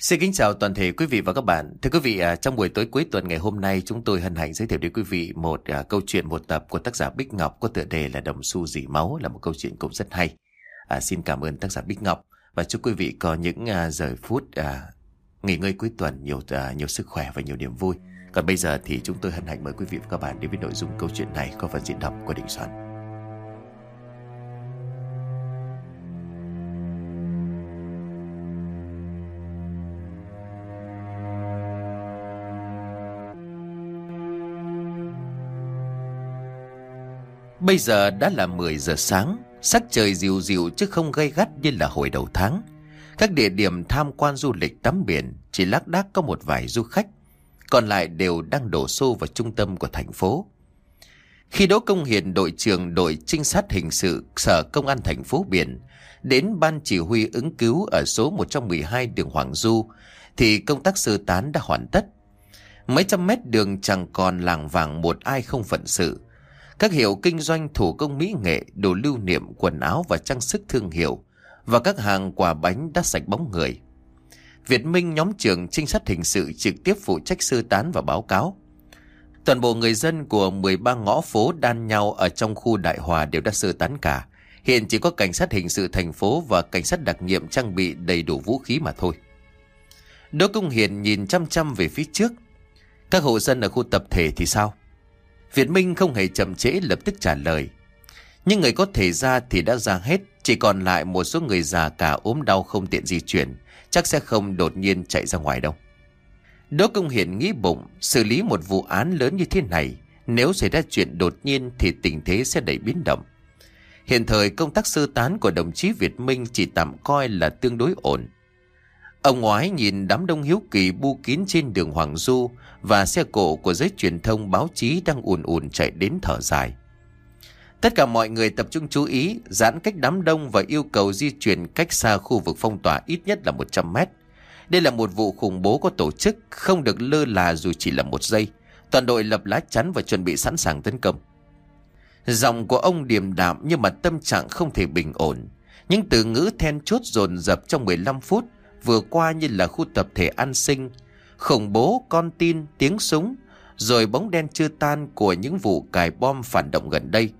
Xin kính chào toàn thể quý vị và các bạn. Thưa quý vị, à, trong buổi tối cuối tuần ngày hôm nay chúng tôi hân hạnh giới thiệu đến quý vị một uh, câu chuyện một tập của tác giả Bích Ngọc có tựa đề là Đồng xu dỉ máu là một câu chuyện cũng rất hay. À, xin cảm ơn tác giả Bích Ngọc và chúc quý vị có những uh, giờ phút uh, nghỉ ngơi cuối tuần nhiều uh, nhiều sức khỏe và nhiều niềm vui. Còn bây giờ thì chúng tôi hân hạnh mời quý vị và các bạn đến với nội dung câu chuyện này qua phần diễn đọc của Đình Soạn. Bây giờ đã là 10 giờ sáng, sắc trời dịu dịu chứ không gây gắt như là hồi đầu tháng. Các địa điểm tham quan du lịch tắm biển chỉ lác đác có một vài du khách, còn lại đều đang đổ xô vào trung tâm của thành phố. Khi Đỗ Công Hiền đội trưởng đội trinh sát hình sự Sở Công an thành phố Biển đến ban chỉ huy ứng cứu ở số 112 đường Hoàng Du thì công tác sơ tán đã hoàn tất. Mấy trăm mét đường chẳng còn làng vàng một ai không phận sự. Các hiệu kinh doanh thủ công mỹ nghệ, đồ lưu niệm, quần áo và trang sức thương hiệu và các hàng quà bánh đã sạch bóng người. Việt Minh nhóm trưởng trinh sát hình sự trực tiếp phụ trách sơ tán và báo cáo. Toàn bộ người dân của 13 ngõ phố đan nhau ở trong khu Đại Hòa đều đã sơ tán cả. Hiện chỉ có cảnh sát hình sự thành phố và cảnh sát đặc nhiệm trang bị đầy đủ vũ khí mà thôi. Đỗ Công Hiền nhìn chăm chăm về phía trước. Các hộ dân ở khu tập thể thì sao? Việt Minh không hề chậm trễ lập tức trả lời. Nhưng người có thể ra thì đã ra hết, chỉ còn lại một số người già cả ốm đau không tiện di chuyển, chắc sẽ không đột nhiên chạy ra ngoài đâu. Đỗ Công Hiển nghĩ bụng, xử lý một vụ án lớn như thế này, nếu xảy ra chuyện đột nhiên thì tình thế sẽ đẩy biến động. Hiện thời công tác sơ tán của đồng chí Việt Minh chỉ tạm coi là tương đối ổn. Ông ngoái nhìn đám đông hiếu kỳ bu kín trên đường Hoàng Du và xe cộ của giới truyền thông báo chí đang ùn ùn chạy đến thở dài. Tất cả mọi người tập trung chú ý, giãn cách đám đông và yêu cầu di chuyển cách xa khu vực phong tỏa ít nhất là 100 mét. Đây là một vụ khủng bố có tổ chức, không được lơ là dù chỉ là một giây. Toàn đội lập lá chắn và chuẩn bị sẵn sàng tấn công. Giọng của ông điềm đạm nhưng mà tâm trạng không thể bình ổn. Những từ ngữ then chốt dồn dập trong 15 phút vừa qua như là khu tập thể an sinh, khủng bố, con tin, tiếng súng, rồi bóng đen chưa tan của những vụ cài bom phản động gần đây.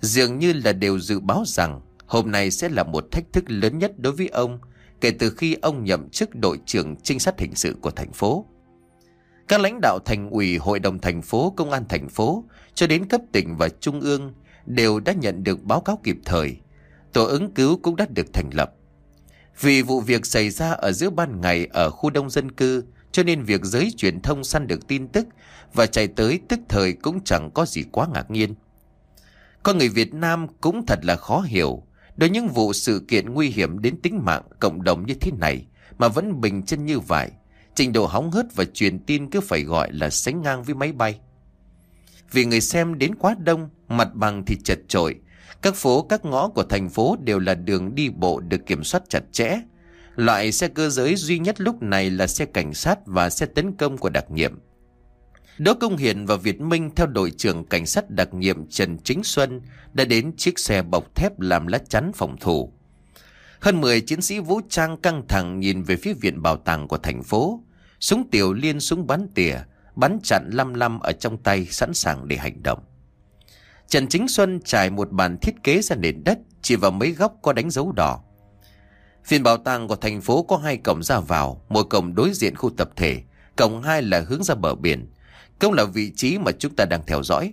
Dường như là đều dự báo rằng hôm nay sẽ là một thách thức lớn nhất đối với ông kể từ khi ông nhậm chức đội trưởng trinh sát hình sự của thành phố. Các lãnh đạo thành ủy, hội đồng thành phố, công an thành phố cho đến cấp tỉnh và trung ương đều đã nhận được báo cáo kịp thời. Tổ ứng cứu cũng đã được thành lập. Vì vụ việc xảy ra ở giữa ban ngày ở khu đông dân cư cho nên việc giới truyền thông săn được tin tức và chạy tới tức thời cũng chẳng có gì quá ngạc nhiên. Con người Việt Nam cũng thật là khó hiểu. Đối những vụ sự kiện nguy hiểm đến tính mạng cộng đồng như thế này mà vẫn bình chân như vậy. Trình độ hóng hớt và truyền tin cứ phải gọi là sánh ngang với máy bay. Vì người xem đến quá đông, mặt bằng thì chật trội. Các phố, các ngõ của thành phố đều là đường đi bộ được kiểm soát chặt chẽ. Loại xe cơ giới duy nhất lúc này là xe cảnh sát và xe tấn công của đặc nhiệm. Đỗ Công Hiền và Việt Minh theo đội trưởng cảnh sát đặc nhiệm Trần Chính Xuân đã đến chiếc xe bọc thép làm lá chắn phòng thủ. Hơn 10 chiến sĩ vũ trang căng thẳng nhìn về phía viện bảo tàng của thành phố. Súng tiểu liên súng bắn tỉa, bắn chặn lăm lăm ở trong tay sẵn sàng để hành động. Trần Chính Xuân trải một bàn thiết kế ra nền đất, chỉ vào mấy góc có đánh dấu đỏ. Viện bảo tàng của thành phố có hai cổng ra vào, một cổng đối diện khu tập thể, cổng hai là hướng ra bờ biển, cũng là vị trí mà chúng ta đang theo dõi.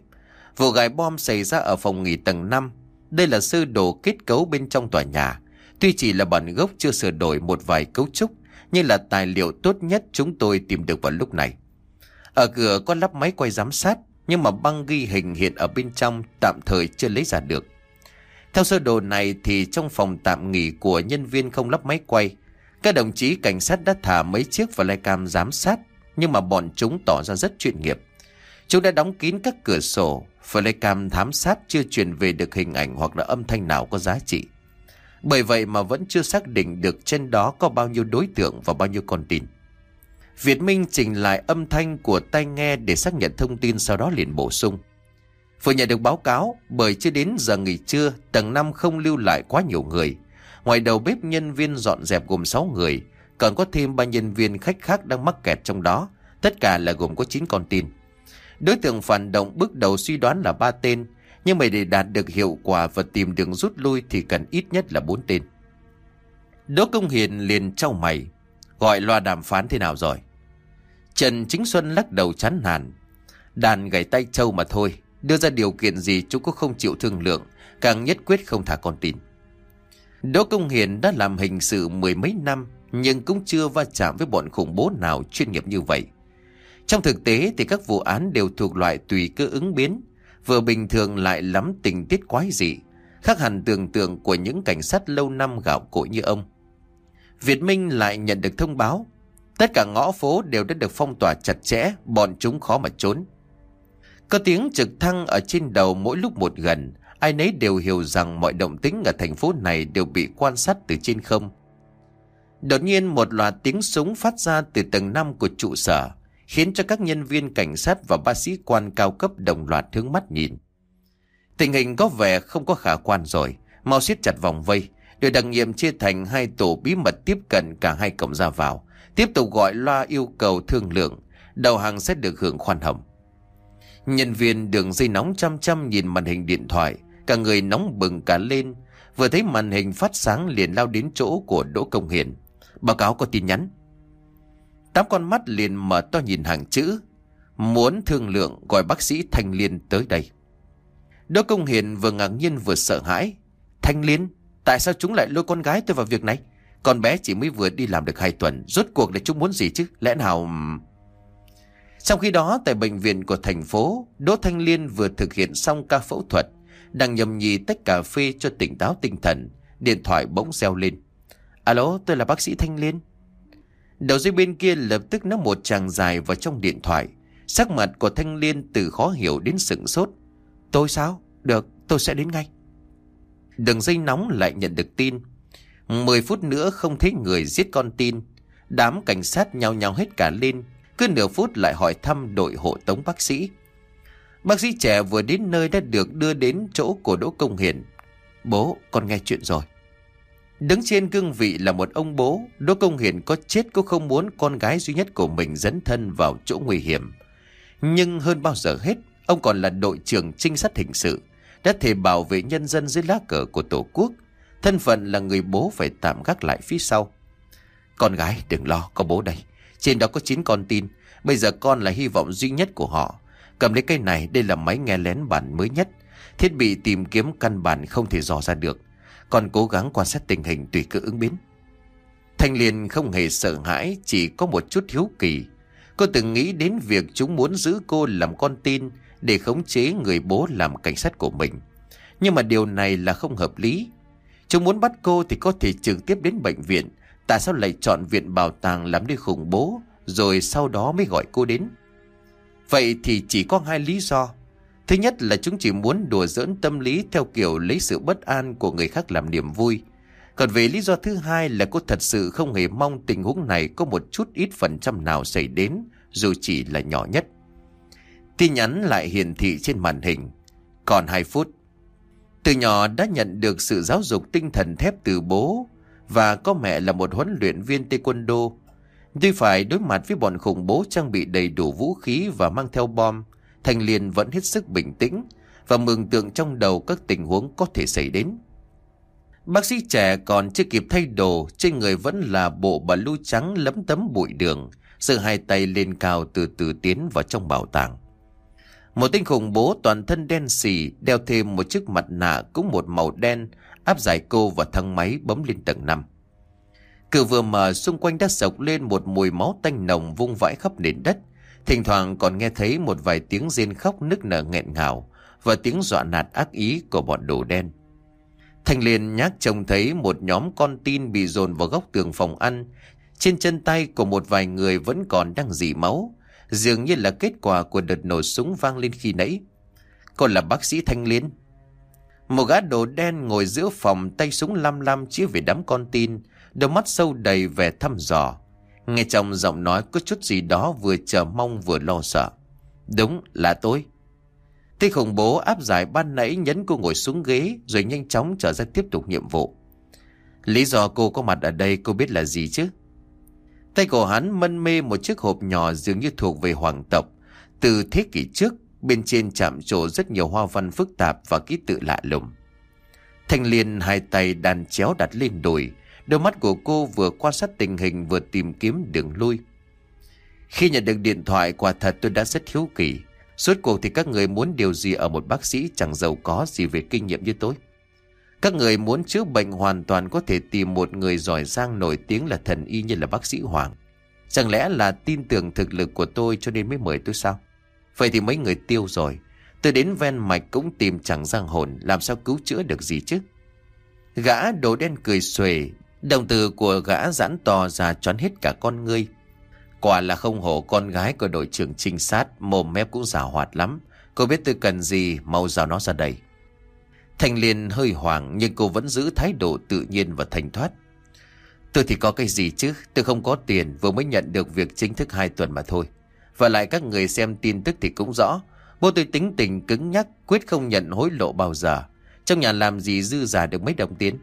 Vụ gài bom xảy ra ở phòng nghỉ tầng 5. Đây là sơ đồ kết cấu bên trong tòa nhà. Tuy chỉ là bản gốc chưa sửa đổi một vài cấu trúc, nhưng là tài liệu tốt nhất chúng tôi tìm được vào lúc này. Ở cửa có lắp máy quay giám sát, nhưng mà băng ghi hình hiện ở bên trong tạm thời chưa lấy ra được. Theo sơ đồ này thì trong phòng tạm nghỉ của nhân viên không lắp máy quay, các đồng chí cảnh sát đã thả mấy chiếc flycam giám sát nhưng mà bọn chúng tỏ ra rất chuyên nghiệp. Chúng đã đóng kín các cửa sổ, flycam thám sát chưa truyền về được hình ảnh hoặc là âm thanh nào có giá trị. Bởi vậy mà vẫn chưa xác định được trên đó có bao nhiêu đối tượng và bao nhiêu con tin. Việt Minh chỉnh lại âm thanh của tai nghe để xác nhận thông tin sau đó liền bổ sung. Vừa nhận được báo cáo, bởi chưa đến giờ nghỉ trưa, tầng 5 không lưu lại quá nhiều người. Ngoài đầu bếp nhân viên dọn dẹp gồm 6 người, Còn có thêm ba nhân viên khách khác đang mắc kẹt trong đó. Tất cả là gồm có 9 con tin. Đối tượng phản động bước đầu suy đoán là ba tên Nhưng mà để đạt được hiệu quả và tìm đường rút lui Thì cần ít nhất là bốn tên. Đỗ Công Hiền liền trao mày Gọi loa đàm phán thế nào rồi? Trần Chính Xuân lắc đầu chán nản Đàn gãy tay trâu mà thôi. Đưa ra điều kiện gì chúng cũng không chịu thương lượng, Càng nhất quyết không thả con tin. Đỗ Công Hiền đã làm hình sự mười mấy năm, Nhưng cũng chưa va chạm với bọn khủng bố nào chuyên nghiệp như vậy. Trong thực tế thì các vụ án đều thuộc loại tùy cơ ứng biến, Vừa bình thường lại lắm tình tiết quái dị, Khác hẳn tưởng tượng của những cảnh sát lâu năm gạo cội như ông. Việt Minh lại nhận được thông báo, Tất cả ngõ phố đều đã được phong tỏa chặt chẽ, Bọn chúng khó mà trốn. Có tiếng trực thăng ở trên đầu mỗi lúc một gần Ai nấy đều hiểu rằng mọi động tĩnh ở thành phố này đều bị quan sát từ trên không. Đột nhiên một loạt tiếng súng phát ra từ tầng 5 của trụ sở, khiến cho các nhân viên cảnh sát và bác sĩ quan cao cấp đồng loạt hướng mắt nhìn. Tình hình có vẻ không có khả quan rồi, mau siết chặt vòng vây, đội đặc nhiệm chia thành hai tổ bí mật tiếp cận cả hai cổng ra vào, tiếp tục gọi loa yêu cầu thương lượng, đầu hàng sẽ được hưởng khoan hồng. Nhân viên đường dây nóng chăm chăm nhìn màn hình điện thoại, Cả người nóng bừng cả lên Vừa thấy màn hình phát sáng liền lao đến chỗ của Đỗ Công Hiền. Báo cáo có tin nhắn. Tám con mắt liền mở to nhìn hàng chữ Muốn thương lượng gọi bác sĩ Thanh Liên tới đây. Đỗ Công Hiền vừa ngạc nhiên vừa sợ hãi Thanh Liên Tại sao chúng lại lôi con gái tôi vào việc này? Con bé chỉ mới vừa đi làm được hai tuần Rốt cuộc là chúng muốn gì chứ? Lẽ nào trong khi đó, tại bệnh viện của thành phố, Đỗ Thanh Liên vừa thực hiện xong ca phẫu thuật. Đang nhầm nhì tách cà phê cho tỉnh táo tinh thần, Điện thoại bỗng reo lên. Alo, tôi là bác sĩ Thanh Liên. Đầu dây bên kia lập tức nó một chàng dài vào trong điện thoại. Sắc mặt của Thanh Liên từ khó hiểu đến sửng sốt. Tôi sao? Được, tôi sẽ đến ngay. Đường dây nóng lại nhận được tin. Mười phút nữa không thấy người giết con tin. Đám cảnh sát nhao nhao hết cả lên. Cứ nửa phút lại hỏi thăm đội hộ tống bác sĩ Bác sĩ trẻ vừa đến nơi đã được đưa đến chỗ của Đỗ Công Hiền. Bố, con nghe chuyện rồi. Đứng trên cương vị là một ông bố, Đỗ Công Hiền có chết cũng không muốn con gái duy nhất của mình dấn thân vào chỗ nguy hiểm. Nhưng hơn bao giờ hết, ông còn là đội trưởng trinh sát hình sự, đã thể bảo vệ nhân dân dưới lá cờ của Tổ quốc. Thân phận là người bố phải tạm gác lại phía sau. Con gái đừng lo, có bố đây. Trên đó có 9 con tin, bây giờ con là hy vọng duy nhất của họ. Cầm lấy cây này đây là máy nghe lén bản mới nhất. Thiết bị tìm kiếm căn bản không thể dò ra được. Còn cố gắng quan sát tình hình tùy cơ ứng biến. Thanh Liên không hề sợ hãi Chỉ có một chút hiếu kỳ. Cô từng nghĩ đến việc chúng muốn giữ cô làm con tin Để khống chế người bố làm cảnh sát của mình. Nhưng mà điều này là không hợp lý. Chúng muốn bắt cô thì có thể trực tiếp đến bệnh viện Tại sao lại chọn viện bảo tàng làm nơi khủng bố Rồi sau đó mới gọi cô đến Vậy thì chỉ có hai lý do. Thứ nhất là chúng chỉ muốn đùa giỡn tâm lý theo kiểu lấy sự bất an của người khác làm niềm vui. Còn về lý do thứ hai là cô thật sự không hề mong tình huống này có một chút ít phần trăm nào xảy đến, dù chỉ là nhỏ nhất. Tin nhắn lại hiển thị trên màn hình. Còn 2 phút. Từ nhỏ đã nhận được sự giáo dục tinh thần thép từ bố và có mẹ là một huấn luyện viên taekwondo Tuy phải đối mặt với bọn khủng bố trang bị đầy đủ vũ khí và mang theo bom, Thành Liên vẫn hết sức bình tĩnh và mường tượng trong đầu các tình huống có thể xảy đến. Bác sĩ trẻ còn chưa kịp thay đồ, trên người vẫn là bộ bà lưu trắng lấm tấm bụi đường, sự hai tay lên cao từ từ tiến vào trong bảo tàng. Một tên khủng bố toàn thân đen xì, đeo thêm một chiếc mặt nạ cũng một màu đen, áp giải cô vào thang máy bấm lên tầng 5. Cửa vừa mở, xung quanh đã sộc lên một mùi máu tanh nồng vung vãi khắp nền đất. Thỉnh thoảng còn nghe thấy một vài tiếng rên khóc nức nở nghẹn ngào và tiếng dọa nạt ác ý của bọn đồ đen. Thanh liền nhác trông thấy một nhóm con tin bị dồn vào góc tường phòng ăn. Trên chân tay của một vài người vẫn còn đang dỉ máu. Dường như là kết quả của đợt nổ súng vang lên khi nãy. Còn là bác sĩ Thanh Liên. Một gã đồ đen ngồi giữa phòng tay súng lam lam chỉ về đám con tin đôi mắt sâu đầy vẻ thăm dò. Nghe trong giọng nói có chút gì đó vừa chờ mong vừa lo sợ. Đúng là tôi. Thế khủng bố áp giải ban nãy nhấn cô ngồi xuống ghế rồi nhanh chóng trở ra tiếp tục nhiệm vụ. Lý do cô có mặt ở đây cô biết là gì chứ? Tay của hắn mân mê một chiếc hộp nhỏ dường như thuộc về hoàng tộc. Từ thế kỷ trước, bên trên chạm trổ rất nhiều hoa văn phức tạp và ký tự lạ lùng. Thanh Liên hai tay đàn chéo đặt lên đùi, đôi mắt của cô vừa quan sát tình hình vừa tìm kiếm đường lui. Khi nhận được điện thoại quả thật tôi đã rất hiếu kỳ. Suốt cuộc thì các người muốn điều gì ở một bác sĩ chẳng giàu có gì về kinh nghiệm như tôi. Các người muốn chữa bệnh hoàn toàn có thể tìm một người giỏi giang nổi tiếng là thần y như là bác sĩ Hoàng. Chẳng lẽ là tin tưởng thực lực của tôi cho nên mới mời tôi sao? Vậy thì mấy người tiêu rồi. Tôi đến ven mạch cũng tìm chẳng giang hồn làm sao cứu chữa được gì chứ? Gã đồ đen cười xuề, đồng từ của gã giãn to ra choán hết cả con ngươi. Quả là không hổ con gái của đội trưởng trinh sát, mồm mép cũng giả hoạt lắm. Cô biết tôi cần gì, mau rào nó ra đây. Thành Liên hơi hoảng nhưng cô vẫn giữ thái độ tự nhiên và thành thoát. Tôi thì có cái gì chứ, tôi không có tiền, vừa mới nhận được việc chính thức hai tuần mà thôi. Và lại các người xem tin tức thì cũng rõ, bố tôi tính tình cứng nhắc, quyết không nhận hối lộ bao giờ. Trong nhà làm gì dư giả được mấy đồng tiền.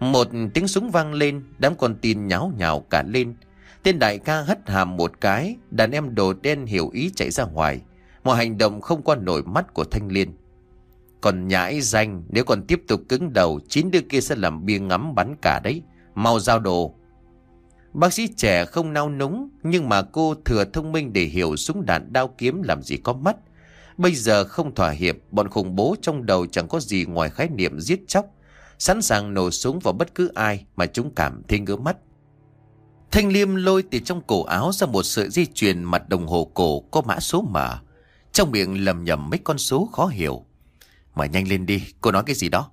Một tiếng súng vang lên, đám con tin nháo nhào cả lên. Tên đại ca hất hàm một cái, đàn em đồ đen hiểu ý chạy ra ngoài. Một hành động không qua nổi mắt của Thanh Liên. Còn nhãi danh, nếu còn tiếp tục cứng đầu, chín đứa kia sẽ làm bia ngắm bắn cả đấy. Mau giao đồ. Bác sĩ trẻ không nao núng, nhưng mà cô thừa thông minh để hiểu súng đạn đao kiếm làm gì có mắt. Bây giờ không thỏa hiệp, bọn khủng bố trong đầu chẳng có gì ngoài khái niệm giết chóc. Sẵn sàng nổ súng vào bất cứ ai mà chúng cảm thấy ngứa mắt. Thanh Liêm lôi từ trong cổ áo ra một sợi dây chuyền mặt đồng hồ cổ có mã số mở. Trong miệng lầm nhầm mấy con số khó hiểu. Mà nhanh lên đi, cô nói cái gì đó?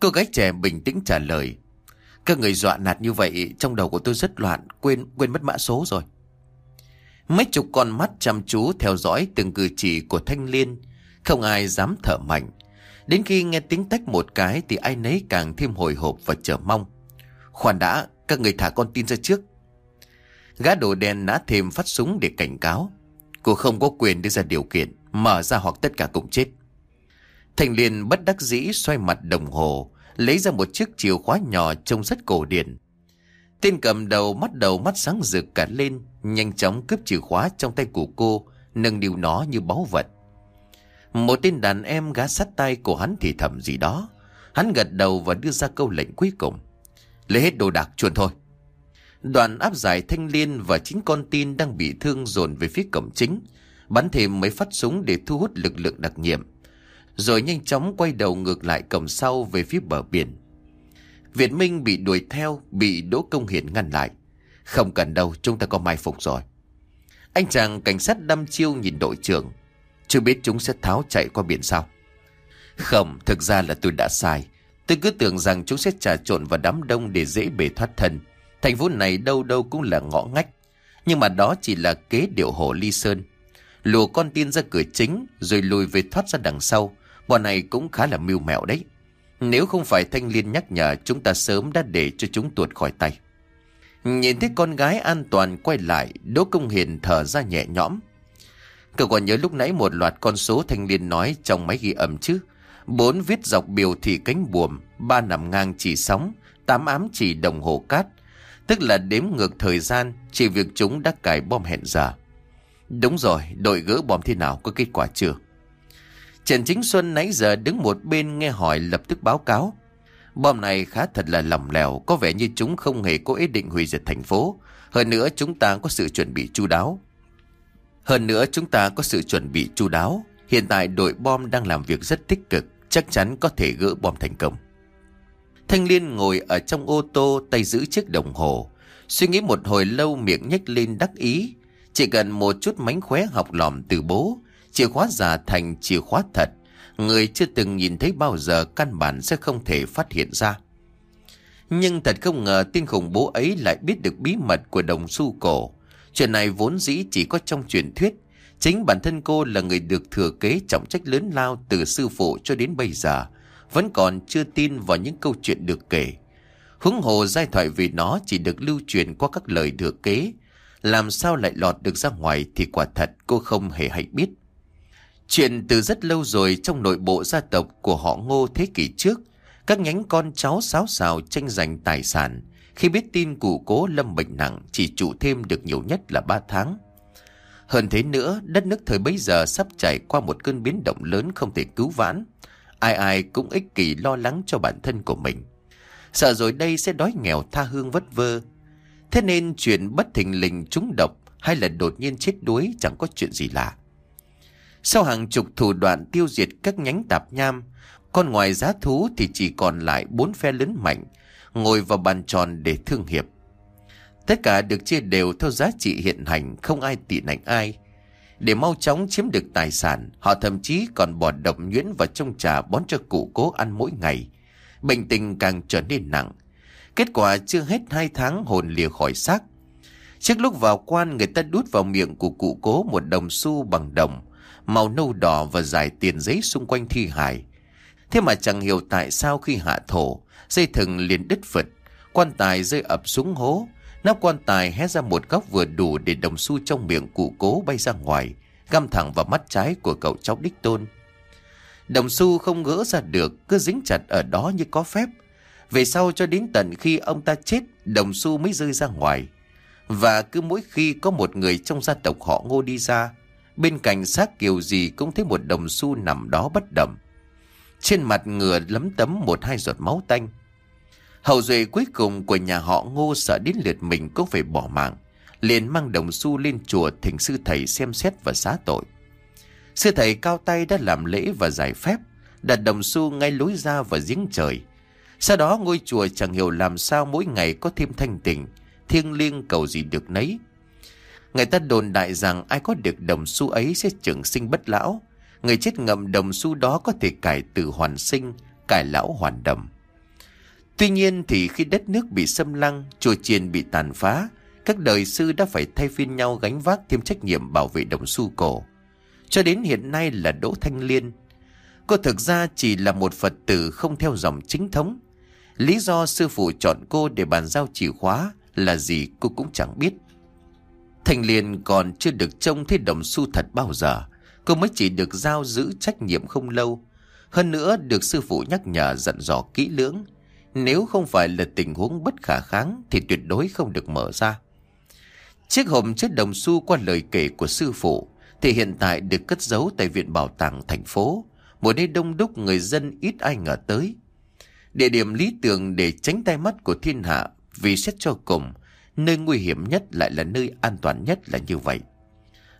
Cô gái trẻ bình tĩnh trả lời. Các người dọa nạt như vậy trong đầu của tôi rất loạn, quên quên mất mã số rồi. Mấy chục con mắt chăm chú theo dõi từng cử chỉ của Thanh Liên, không ai dám thở mạnh. Đến khi nghe tiếng tách một cái thì ai nấy càng thêm hồi hộp và chờ mong. Khoan đã, các người thả con tin ra trước. Gã đồ đen nã thêm phát súng để cảnh cáo. Cô không có quyền đưa ra điều kiện, mở ra hoặc tất cả cùng chết. Thành liền bất đắc dĩ xoay mặt đồng hồ, lấy ra một chiếc chìa khóa nhỏ trông rất cổ điển. Tên cầm đầu mắt đầu mắt sáng rực cả lên, nhanh chóng cướp chìa khóa trong tay của cô, nâng niu nó như báu vật. Một tên đàn em gá sát tay của hắn thì thầm gì đó. Hắn gật đầu và đưa ra câu lệnh cuối cùng. Lấy hết đồ đạc chuồn thôi. Đoàn áp giải thanh liên và chính con tin đang bị thương dồn về phía cổng chính. Bắn thêm mấy phát súng để thu hút lực lượng đặc nhiệm. Rồi nhanh chóng quay đầu ngược lại cổng sau về phía bờ biển. Việt Minh bị đuổi theo, bị Đỗ Công Hiển ngăn lại. Không cần đâu, chúng ta có mai phục rồi. Anh chàng cảnh sát đăm chiêu nhìn đội trưởng. Chưa biết chúng sẽ tháo chạy qua biển sao. Không, thực ra là tôi đã sai. Tôi cứ tưởng rằng chúng sẽ trà trộn vào đám đông để dễ bề thoát thân. Thành phố này đâu đâu cũng là ngõ ngách. Nhưng mà đó chỉ là kế điệu hồ ly sơn. Lùa con tin ra cửa chính rồi lùi về thoát ra đằng sau. Bọn này cũng khá là mưu mẹo đấy. Nếu không phải Thanh Liên nhắc nhở chúng ta sớm đã để cho chúng tuột khỏi tay. Nhìn thấy con gái an toàn quay lại, Đỗ Công Hiền thở ra nhẹ nhõm. Cậu còn nhớ lúc nãy một loạt con số Thanh Liên nói trong máy ghi âm chứ? Bốn viết dọc biểu thị cánh buồm, ba nằm ngang chỉ sóng, tám ám chỉ đồng hồ cát. Tức là đếm ngược thời gian, chỉ việc chúng đã cài bom hẹn giờ. Đúng rồi, đội gỡ bom thế nào, có kết quả chưa? Trần Chính Xuân nãy giờ đứng một bên nghe hỏi lập tức báo cáo. Bom này khá thật là lỏng lẻo, có vẻ như chúng không hề có ý định hủy diệt thành phố. Hơn nữa chúng ta có sự chuẩn bị chu đáo. Hơn nữa chúng ta có sự chuẩn bị chu đáo. Hiện tại đội bom đang làm việc rất tích cực, chắc chắn có thể gỡ bom thành công. Thanh Liên ngồi ở trong ô tô tay giữ chiếc đồng hồ. Suy nghĩ một hồi lâu miệng nhếch lên đắc ý. Chỉ cần một chút mánh khóe học lòm từ bố, chìa khóa giả thành chìa khóa thật. Người chưa từng nhìn thấy bao giờ căn bản sẽ không thể phát hiện ra. Nhưng thật không ngờ tên khủng bố ấy lại biết được bí mật của đồng xu cổ. Chuyện này vốn dĩ chỉ có trong truyền thuyết. Chính bản thân cô là người được thừa kế trọng trách lớn lao từ sư phụ cho đến bây giờ. Vẫn còn chưa tin vào những câu chuyện được kể. Hứng hồ giai thoại vì nó chỉ được lưu truyền qua các lời thừa kế. Làm sao lại lọt được ra ngoài thì quả thật cô không hề hay biết. Chuyện từ rất lâu rồi trong nội bộ gia tộc của họ ngô thế kỷ trước, các nhánh con cháu sáo xào tranh giành tài sản, Khi biết tin cụ cố lâm bệnh nặng chỉ trụ thêm được nhiều nhất là 3 tháng. Hơn thế nữa, đất nước thời bấy giờ sắp trải qua một cơn biến động lớn không thể cứu vãn. Ai ai cũng ích kỷ lo lắng cho bản thân của mình. Sợ rồi đây sẽ đói nghèo tha hương vất vơ. Thế nên chuyện bất thình lình trúng độc hay là đột nhiên chết đuối chẳng có chuyện gì lạ. Sau hàng chục thủ đoạn tiêu diệt các nhánh tạp nham, con ngoài giá thú thì chỉ còn lại bốn phe lớn mạnh, ngồi vào bàn tròn để thương hiệp. Tất cả được chia đều theo giá trị hiện hành, không ai tị nạnh ai. Để mau chóng chiếm được tài sản, họ thậm chí còn bỏ độc nhuyễn vào trong trà bón cho cụ cố ăn mỗi ngày. Bệnh tình càng trở nên nặng. Kết quả chưa hết hai tháng hồn lìa khỏi xác. Trước lúc vào quan người ta đút vào miệng của cụ cố một đồng xu bằng đồng, màu nâu đỏ và dài tiền giấy xung quanh thi hài. Thế mà chẳng hiểu tại sao khi hạ thổ, dây thừng liền đứt phật, quan tài rơi ập xuống hố, nắp quan tài hé ra một góc vừa đủ để đồng xu trong miệng cụ cố bay ra ngoài, găm thẳng vào mắt trái của cậu cháu đích tôn. Đồng xu không gỡ ra được, cứ dính chặt ở đó như có phép. Về sau cho đến tận khi ông ta chết, đồng xu mới rơi ra ngoài. Và cứ mỗi khi có một người trong gia tộc họ ngô đi ra, bên cạnh xác kiều gì cũng thấy một đồng xu nằm đó bất động. Trên mặt ngựa lấm tấm một hai giọt máu tanh. Hậu duệ cuối cùng của nhà họ ngô sợ đến lượt mình cũng phải bỏ mạng. liền mang đồng xu lên chùa thỉnh sư thầy xem xét và xá tội. Sư thầy cao tay đã làm lễ và giải phép, đặt đồng xu ngay lối ra và giếng trời. Sau đó ngôi chùa chẳng hiểu làm sao mỗi ngày có thêm thanh tình, thiêng liêng cầu gì được nấy. Người ta đồn đại rằng ai có được đồng xu ấy sẽ trường sinh bất lão. Người chết ngậm đồng xu đó có thể cải từ hoàn sinh, cải lão hoàn đầm. Tuy nhiên thì khi đất nước bị xâm lăng, chùa chiền bị tàn phá, các đời sư đã phải thay phiên nhau gánh vác thêm trách nhiệm bảo vệ đồng xu cổ. Cho đến hiện nay là Đỗ Thanh Liên. Cô thực ra chỉ là một Phật tử không theo dòng chính thống. Lý do sư phụ chọn cô để bàn giao chìa khóa là gì cô cũng chẳng biết. Thanh Liên còn chưa được trông thấy đồng xu thật bao giờ. Cô mới chỉ được giao giữ trách nhiệm không lâu. Hơn nữa được sư phụ nhắc nhở dặn dò kỹ lưỡng. Nếu không phải là tình huống bất khả kháng thì tuyệt đối không được mở ra. Chiếc hộp chứa đồng xu qua lời kể của sư phụ thì hiện tại được cất giấu tại Viện Bảo tàng thành phố, một nơi đông đúc người dân ít ai ngờ tới. Địa điểm lý tưởng để tránh tay mắt của thiên hạ vì xét cho cùng, nơi nguy hiểm nhất lại là nơi an toàn nhất là như vậy.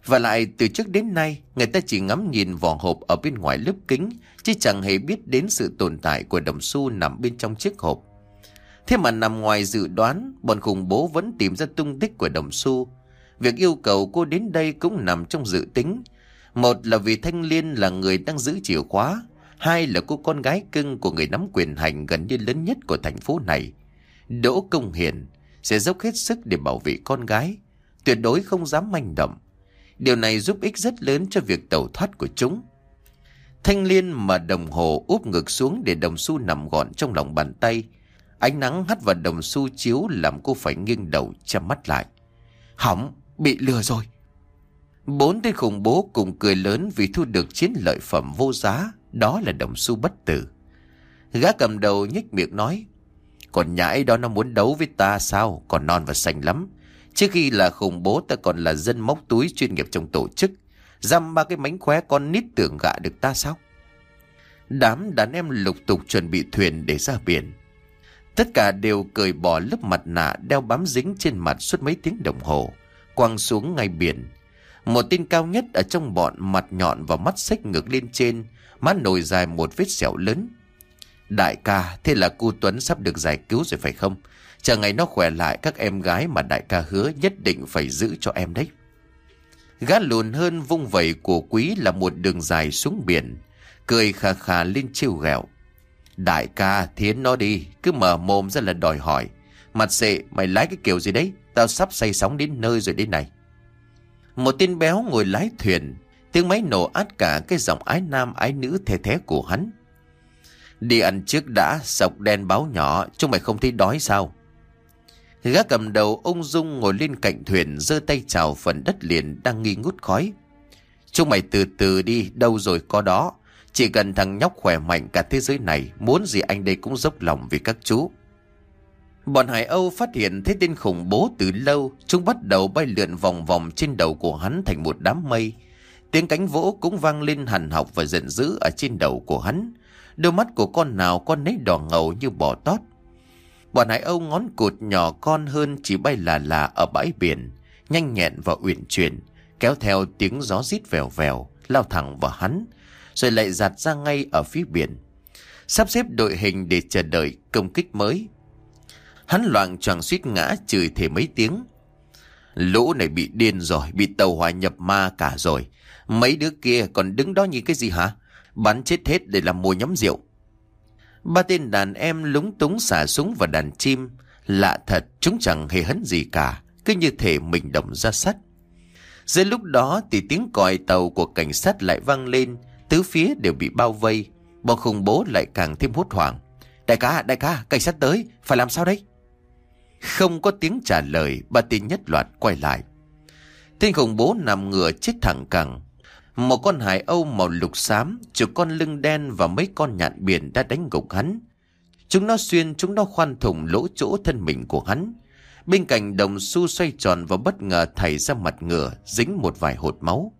Và lại từ trước đến nay, người ta chỉ ngắm nhìn vỏ hộp ở bên ngoài lớp kính, chứ chẳng hề biết đến sự tồn tại của đồng xu nằm bên trong chiếc hộp. Thế mà nằm ngoài dự đoán, bọn khủng bố vẫn tìm ra tung tích của đồng xu. Việc yêu cầu cô đến đây cũng nằm trong dự tính. Một là vì Thanh Liên là người đang giữ chìa khóa. Hai là cô con gái cưng của người nắm quyền hành gần như lớn nhất của thành phố này. Đỗ Công Hiền sẽ dốc hết sức để bảo vệ con gái. Tuyệt đối không dám manh động. Điều này giúp ích rất lớn cho việc tẩu thoát của chúng. Thanh Liên mà đồng hồ úp ngược xuống để đồng xu nằm gọn trong lòng bàn tay. Ánh nắng hắt vào đồng xu chiếu làm cô phải nghiêng đầu chăm mắt lại. Hỏng, bị lừa rồi. Bốn tên khủng bố cùng cười lớn vì thu được chiến lợi phẩm vô giá, đó là đồng xu bất tử. Gã cầm đầu nhếch miệng nói, còn nhãi đó nó muốn đấu với ta sao, còn non và xanh lắm. Trước khi là khủng bố ta còn là dân móc túi chuyên nghiệp trong tổ chức. Dăm ba cái mánh khóe con nít tưởng gạ được ta sao? Đám đàn em lục tục chuẩn bị thuyền để ra biển. Tất cả đều cởi bỏ lớp mặt nạ đeo bám dính trên mặt suốt mấy tiếng đồng hồ, quăng xuống ngay biển. Một tên cao nhất ở trong bọn mặt nhọn và mắt xích ngược lên trên, má nổi dài một vết sẹo lớn. Đại ca, thế là cu Tuấn sắp được giải cứu rồi phải không? Chờ ngày nó khỏe lại các em gái mà đại ca hứa nhất định phải giữ cho em đấy. Gã lùn hơn vung vẩy của quý là một đường dài xuống biển, cười khà khà lên chiêu ghẹo. Đại ca thiến nó đi, cứ mở mồm ra là đòi hỏi. Mặt sệ, mày lái cái kiểu gì đấy? Tao sắp say sóng đến nơi rồi đây này. Một tên béo ngồi lái thuyền, tiếng máy nổ át cả cái giọng ái nam ái nữ thề thế của hắn. Đi ăn trước đã, sọc đen báo nhỏ, chúng mày không thấy đói sao? Gã cầm đầu ông dung ngồi lên cạnh thuyền, giơ tay chào phần đất liền đang nghi ngút khói. Chúng mày từ từ đi, đâu rồi có đó. Chỉ cần thằng nhóc khỏe mạnh cả thế giới này, muốn gì anh đây cũng dốc lòng vì các chú. Bọn Hải Âu phát hiện thấy tên khủng bố từ lâu, chúng bắt đầu bay lượn vòng vòng trên đầu của hắn thành một đám mây. Tiếng cánh vỗ cũng vang lên hằn học và giận dữ ở trên đầu của hắn. Đôi mắt của con nào con nấy đỏ ngầu như bò tót. Bọn Hải Âu ngón cụt nhỏ con hơn chỉ bay là là ở bãi biển, nhanh nhẹn và uyển chuyển, kéo theo tiếng gió rít vèo vèo, lao thẳng vào hắn, rồi lại giạt ra ngay ở phía biển. Sắp xếp đội hình để chờ đợi công kích mới. Hắn loạn choàng suýt ngã chửi thề mấy tiếng. Lũ này bị điên rồi, bị tàu hỏa nhập ma cả rồi. Mấy đứa kia còn đứng đó như cái gì hả? Bắn chết hết để làm mồi nhóm rượu. Ba tên đàn em lúng túng xả súng vào đàn chim. Lạ thật, chúng chẳng hề hấn gì cả, cứ như thể mình đồng ra sắt. Giữa lúc đó thì tiếng còi tàu của cảnh sát lại vang lên, tứ phía đều bị bao vây. Bọn khủng bố lại càng thêm hốt hoảng. Đại ca, đại ca, cảnh sát tới, phải làm sao đây? Không có tiếng trả lời, ba tên nhất loạt quay lại. Tên khủng bố nằm ngửa chết thẳng cẳng. Một con hải âu màu lục xám, chữ con lưng đen và mấy con nhạn biển đã đánh gục hắn. Chúng nó xuyên, chúng nó khoan thủng lỗ chỗ thân mình của hắn. Bên cạnh đồng xu xoay tròn và bất ngờ thảy ra mặt ngựa, dính một vài hột máu.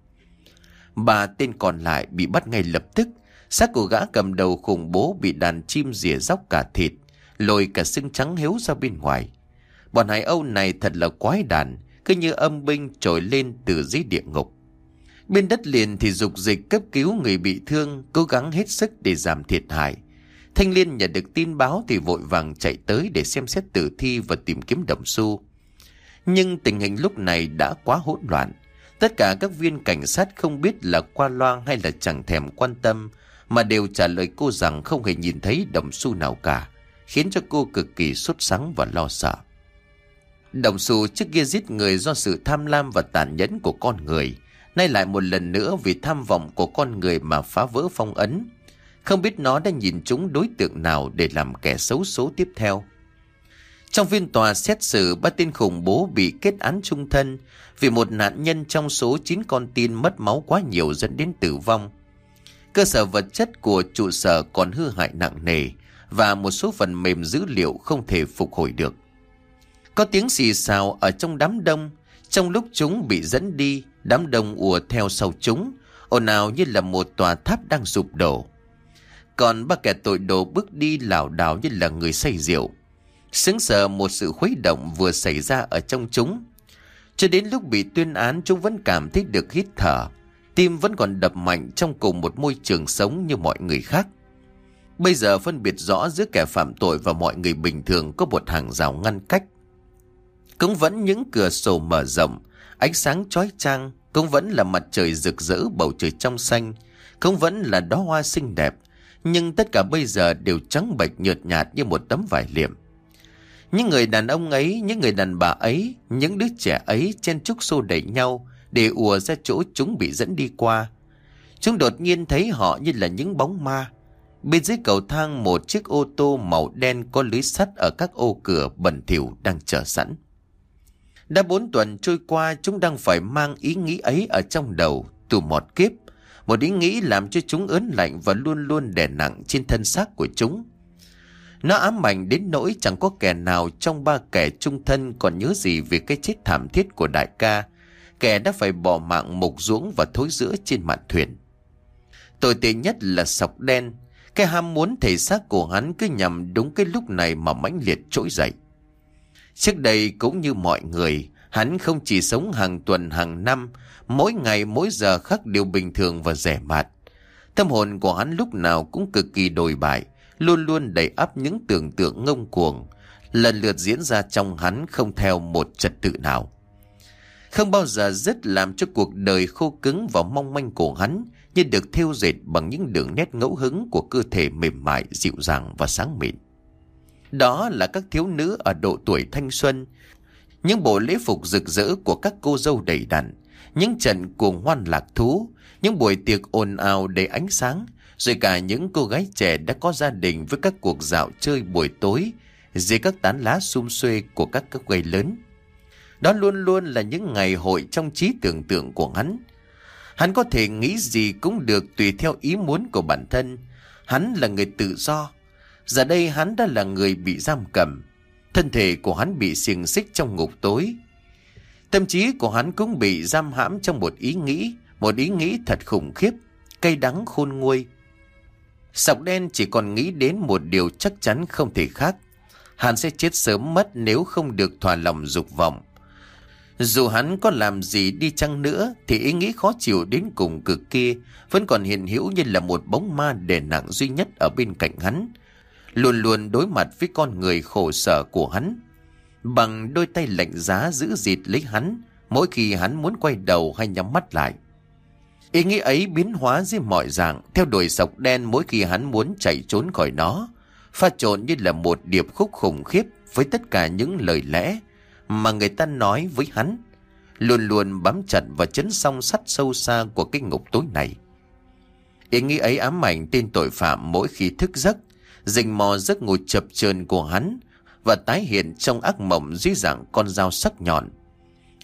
Bà tên còn lại bị bắt ngay lập tức. Xác của gã cầm đầu khủng bố bị đàn chim rỉa róc cả thịt, lồi cả xương trắng hiếu ra bên ngoài. Bọn hải âu này thật là quái đàn, cứ như âm binh trồi lên từ dưới địa ngục. Bên đất liền thì dục dịch cấp cứu người bị thương, cố gắng hết sức để giảm thiệt hại. Thanh Liên nhận được tin báo thì vội vàng chạy tới để xem xét tử thi và tìm kiếm đồng xu. Nhưng tình hình lúc này đã quá hỗn loạn. Tất cả các viên cảnh sát không biết là qua loang hay là chẳng thèm quan tâm, mà đều trả lời cô rằng không hề nhìn thấy đồng xu nào cả, khiến cho cô cực kỳ sốt sắng và lo sợ. Đồng xu trước kia giết người do sự tham lam và tàn nhẫn của con người, nay lại một lần nữa vì tham vọng của con người mà phá vỡ phong ấn. Không biết nó đã nhìn chúng đối tượng nào để làm kẻ xấu số tiếp theo. Trong phiên tòa xét xử, ba tên khủng bố bị kết án trung thân vì một nạn nhân trong số 9 con tin mất máu quá nhiều dẫn đến tử vong. Cơ sở vật chất của trụ sở còn hư hại nặng nề và một số phần mềm dữ liệu không thể phục hồi được. Có tiếng xì xào ở trong đám đông, trong lúc chúng bị dẫn đi, đám đông ùa theo sau chúng, ồn ào như là một tòa tháp đang sụp đổ. Còn ba kẻ tội đồ bước đi lảo đảo như là người say rượu. Sững sờ một sự khuấy động vừa xảy ra ở trong chúng. Cho đến lúc bị tuyên án chúng vẫn cảm thấy được hít thở. Tim vẫn còn đập mạnh trong cùng một môi trường sống như mọi người khác. Bây giờ phân biệt rõ giữa kẻ phạm tội và mọi người bình thường có một hàng rào ngăn cách. Cũng vẫn những cửa sổ mở rộng, ánh sáng chói chang, cũng vẫn là mặt trời rực rỡ bầu trời trong xanh, cũng vẫn là đóa hoa xinh đẹp, nhưng tất cả bây giờ đều trắng bệch nhợt nhạt như một tấm vải liệm. Những người đàn ông ấy, những người đàn bà ấy, những đứa trẻ ấy chen chúc xô đẩy nhau để ùa ra chỗ chúng bị dẫn đi qua. Chúng đột nhiên thấy họ như là những bóng ma. Bên dưới cầu thang một chiếc ô tô màu đen có lưới sắt ở các ô cửa bẩn thỉu đang chờ sẵn. Đã bốn tuần trôi qua, chúng đang phải mang ý nghĩ ấy ở trong đầu từ một kiếp. Một ý nghĩ làm cho chúng ớn lạnh và luôn luôn đè nặng trên thân xác của chúng. Nó ám ảnh đến nỗi chẳng có kẻ nào trong ba kẻ trung thân còn nhớ gì về cái chết thảm thiết của đại ca. Kẻ đã phải bỏ mạng mục ruỗng và thối giữa trên mạn thuyền. Tồi tệ nhất là sọc đen. Cái ham muốn thể xác của hắn cứ nhằm đúng cái lúc này mà mãnh liệt trỗi dậy. Trước đây cũng như mọi người, hắn không chỉ sống hàng tuần hàng năm, mỗi ngày mỗi giờ khác đều bình thường và rẻ mạt. Tâm hồn của hắn lúc nào cũng cực kỳ đồi bại, luôn luôn đầy ắp những tưởng tượng ngông cuồng, lần lượt diễn ra trong hắn không theo một trật tự nào. Không bao giờ dứt làm cho cuộc đời khô cứng và mong manh của hắn như được thêu dệt bằng những đường nét ngẫu hứng của cơ thể mềm mại, dịu dàng và sáng mịn. Đó là các thiếu nữ ở độ tuổi thanh xuân. Những bộ lễ phục rực rỡ của các cô dâu đầy đặn. Những trận cuồng hoan lạc thú. Những buổi tiệc ồn ào đầy ánh sáng. Rồi cả những cô gái trẻ đã có gia đình với các cuộc dạo chơi buổi tối dưới các tán lá sum xuê của các các quầy lớn. Đó luôn luôn là những ngày hội trong trí tưởng tượng của hắn. Hắn có thể nghĩ gì cũng được tùy theo ý muốn của bản thân. Hắn là người tự do, Giờ đây hắn đã là người bị giam cầm. Thân thể của hắn bị xiềng xích trong ngục tối. Tâm trí của hắn cũng bị giam hãm trong một ý nghĩ, một ý nghĩ thật khủng khiếp, cây đắng khôn nguôi. Sọc đen chỉ còn nghĩ đến một điều chắc chắn không thể khác. Hắn sẽ chết sớm mất nếu không được thỏa lòng dục vọng. Dù hắn có làm gì đi chăng nữa thì ý nghĩ khó chịu đến cùng cực kia vẫn còn hiện hữu như là một bóng ma đè nặng duy nhất ở bên cạnh hắn. Luôn luôn đối mặt với con người khổ sở của hắn. Bằng đôi tay lạnh giá giữ dịt lấy hắn mỗi khi hắn muốn quay đầu hay nhắm mắt lại. Ý nghĩ ấy biến hóa dưới mọi dạng theo đuổi sọc đen mỗi khi hắn muốn chạy trốn khỏi nó. Pha trộn như là một điệp khúc khủng khiếp với tất cả những lời lẽ mà người ta nói với hắn. Luôn luôn bám chặt và chấn song sắt sâu xa của cái ngục tối này. Ý nghĩ ấy ám ảnh tên tội phạm mỗi khi thức giấc, rình mò giấc ngủ chập chờn của hắn và tái hiện trong ác mộng dưới dạng con dao sắc nhọn.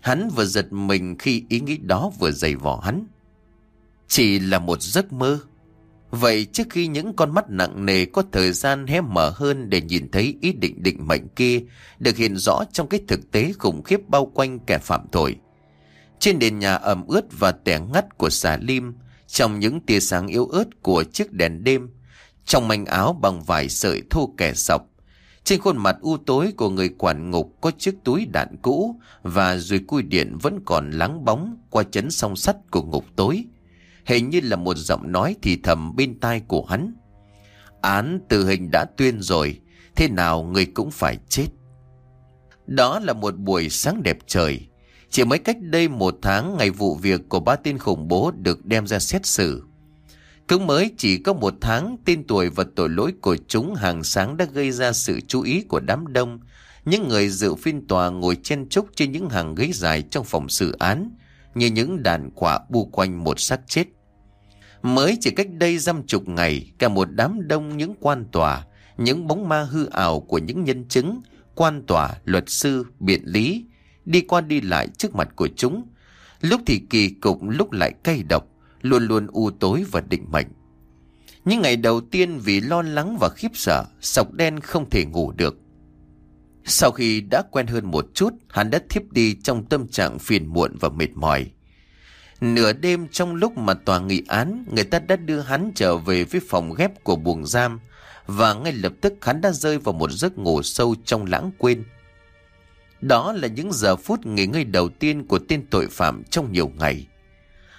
Hắn vừa giật mình khi ý nghĩ đó vừa dày vò hắn. Chỉ là một giấc mơ. Vậy trước khi những con mắt nặng nề có thời gian hé mở hơn để nhìn thấy ý định định mệnh kia được hiện rõ trong cái thực tế khủng khiếp bao quanh kẻ phạm tội. Trên nền nhà ẩm ướt và tẻ ngắt của xà lim, trong những tia sáng yếu ớt của chiếc đèn đêm, trong manh áo bằng vải sợi thô kẻ sọc, trên khuôn mặt u tối của người quản ngục có chiếc túi đạn cũ và dùi cui điện vẫn còn lắng bóng qua chấn song sắt của ngục tối. Hình như là một giọng nói thì thầm bên tai của hắn. Án tử hình đã tuyên rồi, thế nào người cũng phải chết. Đó là một buổi sáng đẹp trời. Chỉ mới cách đây một tháng ngày vụ việc của ba tên khủng bố được đem ra xét xử cứ mới chỉ có một tháng tên tuổi và tội lỗi của chúng hàng sáng đã gây ra sự chú ý của đám đông. Những người dự phiên tòa ngồi chen chúc trên những hàng ghế dài trong phòng xử án, như những đàn quả bu quanh một xác chết. Mới chỉ cách đây dăm chục ngày, cả một đám đông những quan tòa, những bóng ma hư ảo của những nhân chứng, quan tòa, luật sư, biện lý, đi qua đi lại trước mặt của chúng. Lúc thì kỳ cục, lúc lại cay độc, luôn luôn u tối và định mệnh. Những ngày đầu tiên vì lo lắng và khiếp sợ, sọc đen không thể ngủ được. Sau khi đã quen hơn một chút, hắn đã thiếp đi trong tâm trạng phiền muộn và mệt mỏi. Nửa đêm trong lúc mà tòa nghị án, người ta đã đưa hắn trở về với phòng ghép của buồng giam và ngay lập tức hắn đã rơi vào một giấc ngủ sâu trong lãng quên. Đó là những giờ phút nghỉ ngơi đầu tiên của tên tội phạm trong nhiều ngày.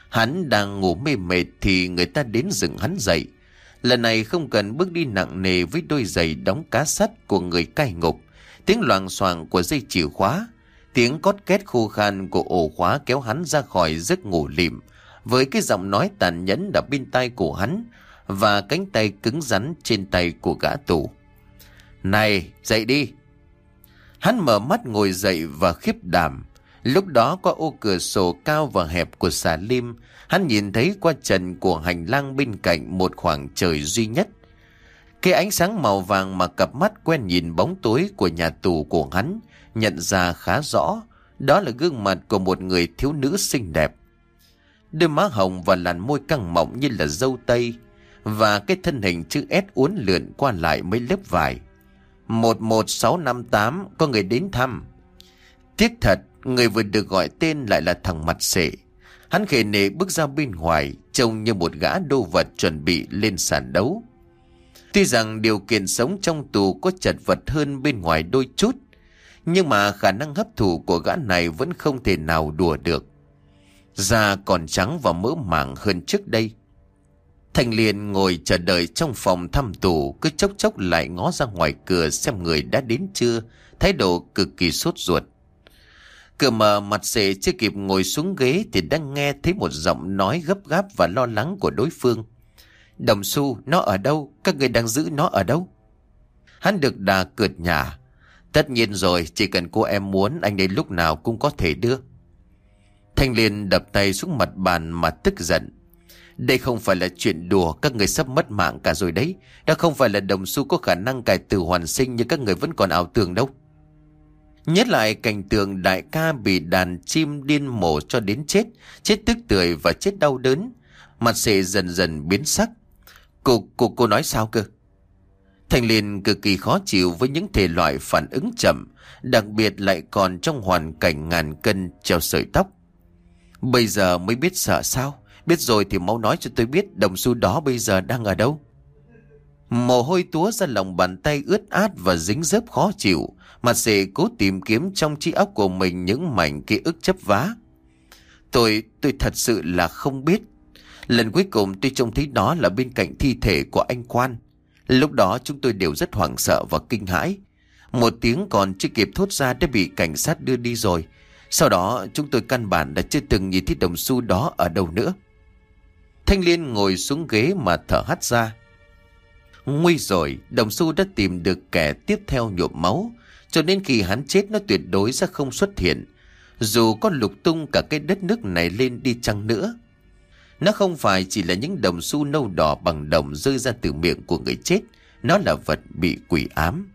Hắn đang ngủ mê mệt thì người ta đến dựng hắn dậy. Lần này không cần bước đi nặng nề với đôi giày đóng cá sắt của người cai ngục, tiếng loàng xoàng của dây chìa khóa, tiếng cót két khô khan của ổ khóa kéo hắn ra khỏi giấc ngủ lìm, với cái giọng nói tàn nhẫn đập bên tai của hắn và cánh tay cứng rắn trên tay của gã tù. Này, dậy đi! Hắn mở mắt ngồi dậy và khiếp đảm. Lúc đó qua ô cửa sổ cao và hẹp của xà lim, hắn nhìn thấy qua trần của hành lang bên cạnh một khoảng trời duy nhất. Cái ánh sáng màu vàng mà cặp mắt quen nhìn bóng tối của nhà tù của hắn, nhận ra khá rõ, đó là gương mặt của một người thiếu nữ xinh đẹp. Đôi má hồng và làn môi căng mọng như là dâu tây, và cái thân hình chữ S uốn lượn qua lại mấy lớp vải. 11658 có người đến thăm. Tiếc thật, người vừa được gọi tên lại là thằng mặt sệ. Hắn khề nề bước ra bên ngoài, trông như một gã đô vật chuẩn bị lên sàn đấu. Tuy rằng điều kiện sống trong tù có chật vật hơn bên ngoài đôi chút, nhưng mà khả năng hấp thụ của gã này vẫn không thể nào đùa được. Da còn trắng và mỡ màng hơn trước đây. Thành liền ngồi chờ đợi trong phòng thăm tù, cứ chốc chốc lại ngó ra ngoài cửa xem người đã đến chưa, thái độ cực kỳ sốt ruột. Cửa mở mặt sệ chưa kịp ngồi xuống ghế thì đang nghe thấy một giọng nói gấp gáp và lo lắng của đối phương. Đồng xu, nó ở đâu? Các người đang giữ nó ở đâu? Hắn được đà cượt nhà. Tất nhiên rồi, chỉ cần cô em muốn anh đây lúc nào cũng có thể đưa. Thanh Liên đập tay xuống mặt bàn mà tức giận. Đây không phải là chuyện đùa, các người sắp mất mạng cả rồi đấy. Đó không phải là đồng xu có khả năng cải tử hoàn sinh như các người vẫn còn ảo tưởng đâu. Nhất lại cảnh tượng đại ca bị đàn chim điên mổ cho đến chết, chết tức tưởi và chết đau đớn. Mặt sệ dần dần biến sắc. Cô, cô, cô nói sao cơ? Thành liền cực kỳ khó chịu với những thể loại phản ứng chậm, đặc biệt lại còn trong hoàn cảnh ngàn cân treo sợi tóc. Bây giờ mới biết sợ sao? Biết rồi thì mau nói cho tôi biết đồng xu đó bây giờ đang ở đâu. Mồ hôi túa ra lòng bàn tay ướt át và dính dớp khó chịu. Mặt sệ cố tìm kiếm trong trí óc của mình những mảnh ký ức chấp vá. Tôi, tôi thật sự là không biết. Lần cuối cùng tôi trông thấy đó là bên cạnh thi thể của anh Quan. Lúc đó chúng tôi đều rất hoảng sợ và kinh hãi. Một tiếng còn chưa kịp thốt ra đã bị cảnh sát đưa đi rồi. Sau đó chúng tôi căn bản đã chưa từng nhìn thấy đồng xu đó ở đâu nữa. Thanh Liên ngồi xuống ghế mà thở hắt ra. Nguy rồi, đồng xu đã tìm được kẻ tiếp theo nhuộm máu, cho nên khi hắn chết nó tuyệt đối sẽ không xuất hiện. Dù có lục tung cả cái đất nước này lên đi chăng nữa. Nó không phải chỉ là những đồng xu nâu đỏ bằng đồng rơi ra từ miệng của người chết, nó là vật bị quỷ ám.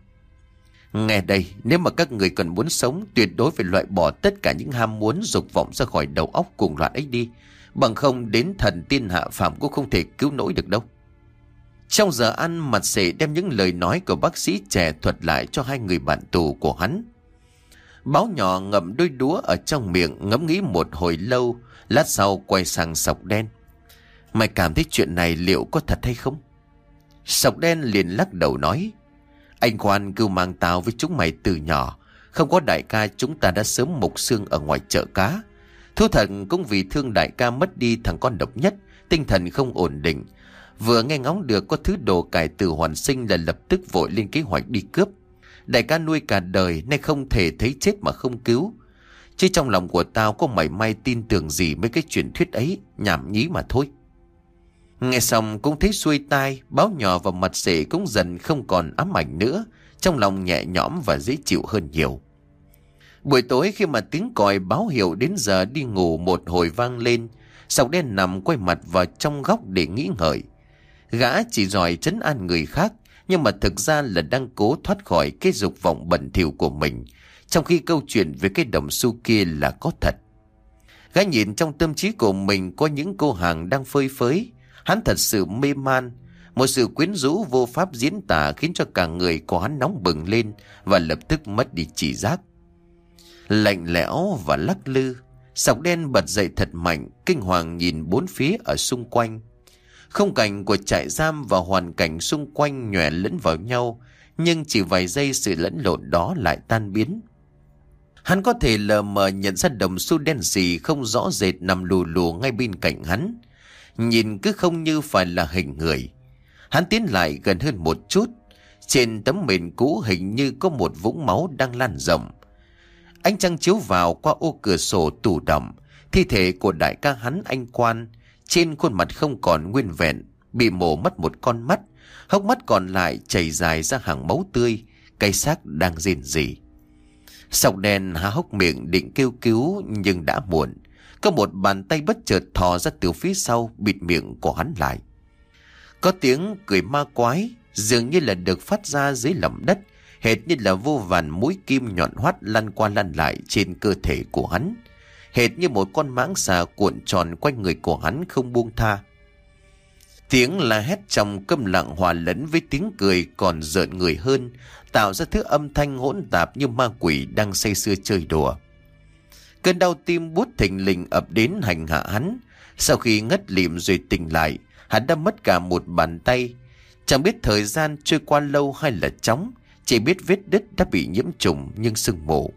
Nghe đây, nếu mà các người cần muốn sống, tuyệt đối phải loại bỏ tất cả những ham muốn dục vọng ra khỏi đầu óc cùng loạn ấy đi. Bằng không đến thần tiên hạ phạm cũng không thể cứu nổi được đâu. Trong giờ ăn mặt sể đem những lời nói của bác sĩ trẻ thuật lại cho hai người bạn tù của hắn. Báo nhỏ ngậm đôi đúa ở trong miệng ngẫm nghĩ một hồi lâu, lát sau quay sang sọc đen. Mày cảm thấy chuyện này liệu có thật hay không? Sọc đen liền lắc đầu nói. Anh Khoan cứ mang tao với chúng mày từ nhỏ. Không có đại ca chúng ta đã sớm mục xương ở ngoài chợ cá. Thu thần cũng vì thương đại ca mất đi thằng con độc nhất, tinh thần không ổn định. Vừa nghe ngóng được có thứ đồ cải từ hoàn sinh là lập tức vội lên kế hoạch đi cướp. Đại ca nuôi cả đời nay không thể thấy chết mà không cứu. Chứ trong lòng của tao có mảy may tin tưởng gì mấy cái truyền thuyết ấy, nhảm nhí mà thôi. Nghe xong cũng thấy xuôi tai, báo nhỏ vào mặt sể cũng dần không còn ám ảnh nữa, trong lòng nhẹ nhõm và dễ chịu hơn nhiều. Buổi tối khi mà tiếng còi báo hiệu đến giờ đi ngủ một hồi vang lên, sọc đen nằm quay mặt vào trong góc để nghĩ ngợi. Gã chỉ giỏi trấn an người khác, nhưng mà thực ra là đang cố thoát khỏi cái dục vọng bẩn thỉu của mình, trong khi câu chuyện về cái đồng xu kia là có thật. Gã nhìn trong tâm trí của mình có những cô hàng đang phơi phới, hắn thật sự mê man, một sự quyến rũ vô pháp diễn tả khiến cho cả người của hắn nóng bừng lên và lập tức mất đi chỉ giác. Lạnh lẽo và lắc lư, sọc đen bật dậy thật mạnh, kinh hoàng nhìn bốn phía ở xung quanh. Không cảnh của trại giam và hoàn cảnh xung quanh nhòe lẫn vào nhau, nhưng chỉ vài giây sự lẫn lộn đó lại tan biến. Hắn có thể lờ mờ nhận ra đồng xu đen xì không rõ rệt nằm lù lù ngay bên cạnh hắn. Nhìn cứ không như phải là hình người. Hắn tiến lại gần hơn một chút. Trên tấm mền cũ hình như có một vũng máu đang lan rộng. Ánh trăng chiếu vào qua ô cửa sổ tủ đậm. Thi thể của đại ca hắn anh quan. Trên khuôn mặt không còn nguyên vẹn. Bị mổ mất một con mắt. Hốc mắt còn lại chảy dài ra hàng máu tươi. Cây xác đang rên rỉ. Sọc đèn há hốc miệng định kêu cứu nhưng đã muộn. Có một bàn tay bất chợt thò ra từ phía sau, bịt miệng của hắn lại. Có tiếng cười ma quái, dường như là được phát ra dưới lòng đất, hệt như là vô vàn mũi kim nhọn hoắt lăn qua lăn lại trên cơ thể của hắn. Hệt như một con mãng xà cuộn tròn quanh người của hắn không buông tha. Tiếng la hét trong câm lặng hòa lẫn với tiếng cười còn rợn người hơn, tạo ra thứ âm thanh hỗn tạp như ma quỷ đang say sưa chơi đùa. Cơn đau tim bút thình lình ập đến hành hạ hắn. Sau khi ngất lịm rồi tỉnh lại, hắn đã mất cả một bàn tay. Chẳng biết thời gian trôi qua lâu hay là chóng, chỉ biết vết đứt đã bị nhiễm trùng nhưng sưng mổ.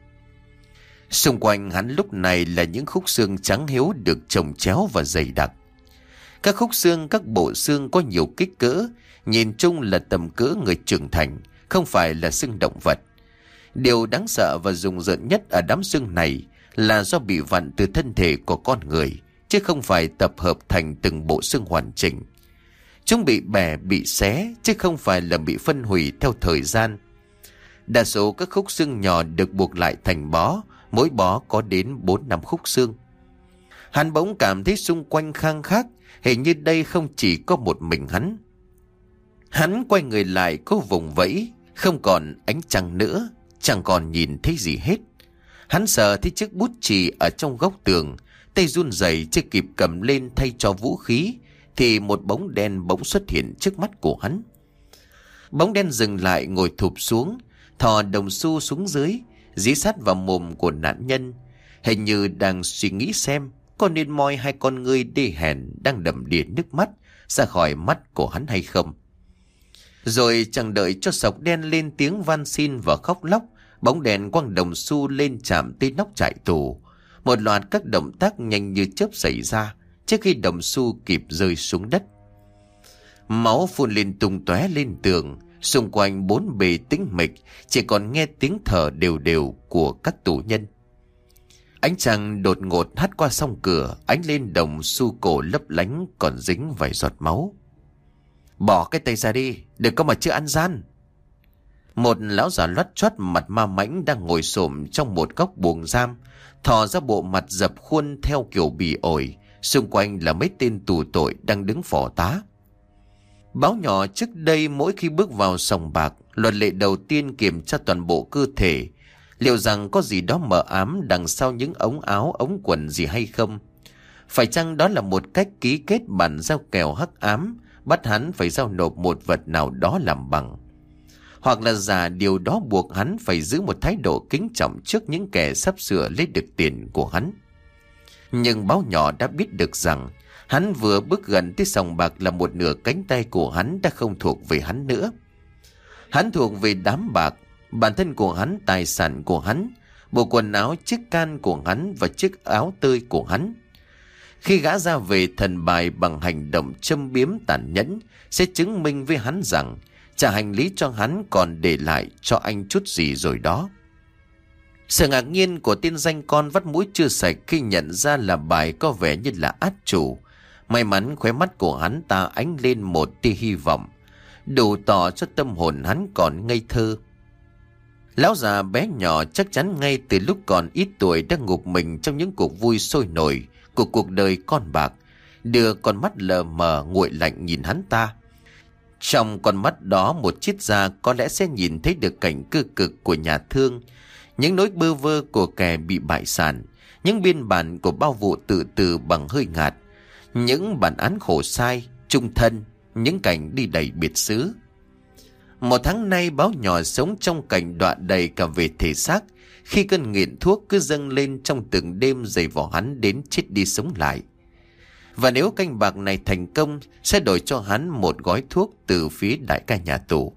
Xung quanh hắn lúc này là những khúc xương trắng hiếu được trồng chéo và dày đặc. Các khúc xương, các bộ xương có nhiều kích cỡ, nhìn chung là tầm cỡ người trưởng thành, không phải là xương động vật. Điều đáng sợ và rùng rợn nhất ở đám xương này là do bị vặn từ thân thể của con người, chứ không phải tập hợp thành từng bộ xương hoàn chỉnh. Chúng bị bẻ, bị xé, chứ không phải là bị phân hủy theo thời gian. Đa số các khúc xương nhỏ được buộc lại thành bó, mỗi bó có đến 4 năm khúc xương. Hắn bỗng cảm thấy xung quanh khang khác, hình như đây không chỉ có một mình hắn. Hắn quay người lại có vùng vẫy, không còn ánh trăng nữa, chẳng còn nhìn thấy gì hết. Hắn sợ thấy chiếc bút chì ở trong góc tường, tay run rẩy chưa kịp cầm lên thay cho vũ khí, thì một bóng đen bỗng xuất hiện trước mắt của hắn. Bóng đen dừng lại ngồi thụp xuống, thò đồng xu xuống dưới, dí sát vào mồm của nạn nhân. Hình như đang suy nghĩ xem có nên moi hai con ngươi đê hèn đang đầm đìa nước mắt ra khỏi mắt của hắn hay không. Rồi chẳng đợi cho sọc đen lên tiếng van xin và khóc lóc, bóng đèn quăng đồng xu lên chạm tới nóc trại tù. Một loạt các động tác nhanh như chớp xảy ra trước khi đồng xu kịp rơi xuống đất. Máu phun lên tung tóe lên tường, xung quanh bốn bề tĩnh mịch, chỉ còn nghe tiếng thở đều đều của các tù nhân. Ánh trăng đột ngột hắt qua song cửa, ánh lên đồng su cổ lấp lánh còn dính vài giọt máu. Bỏ cái tay ra đi, đừng có mà chưa ăn gian. Một lão già loắt chót mặt ma mãnh đang ngồi xổm trong một góc buồng giam, thò ra bộ mặt dập khuôn theo kiểu bì ổi, xung quanh là mấy tên tù tội đang đứng phò tá. Báo nhỏ trước đây mỗi khi bước vào sòng bạc, luật lệ đầu tiên kiểm tra toàn bộ cơ thể, liệu rằng có gì đó mờ ám đằng sau những ống áo, ống quần gì hay không? Phải chăng đó là một cách ký kết bản giao kèo hắc ám, bắt hắn phải giao nộp một vật nào đó làm bằng? Hoặc là giả điều đó buộc hắn phải giữ một thái độ kính trọng trước những kẻ sắp sửa lấy được tiền của hắn? Nhưng báo nhỏ đã biết được rằng Hắn vừa bước gần tới sòng bạc là một nửa cánh tay của hắn đã không thuộc về hắn nữa. Hắn thuộc về đám bạc, bản thân của hắn, tài sản của hắn, bộ quần áo, chiếc can của hắn và chiếc áo tươi của hắn. Khi gã ra về thần bài bằng hành động châm biếm tàn nhẫn, sẽ chứng minh với hắn rằng trả hành lý cho hắn còn để lại cho anh chút gì rồi đó. Sự ngạc nhiên của tên danh con vắt mũi chưa sạch khi nhận ra là bài có vẻ như là át chủ, May mắn khóe mắt của hắn ta ánh lên một tia hy vọng, đủ tỏ cho tâm hồn hắn còn ngây thơ. Lão già bé nhỏ chắc chắn ngay từ lúc còn ít tuổi đã ngục mình trong những cuộc vui sôi nổi của cuộc đời con bạc, đưa con mắt lờ mờ nguội lạnh nhìn hắn ta. Trong con mắt đó một chiếc da có lẽ sẽ nhìn thấy được cảnh cơ cực của nhà thương, những nỗi bơ vơ của kẻ bị bại sản, những biên bản của bao vụ tự tử bằng hơi ngạt, những bản án khổ sai, trung thân, những cảnh đi đầy biệt xứ. Một tháng nay báo nhỏ sống trong cảnh đoạn đầy cả về thể xác, khi cơn nghiện thuốc cứ dâng lên trong từng đêm dày vỏ hắn đến chết đi sống lại. Và nếu canh bạc này thành công, sẽ đổi cho hắn một gói thuốc từ phía đại ca nhà tù.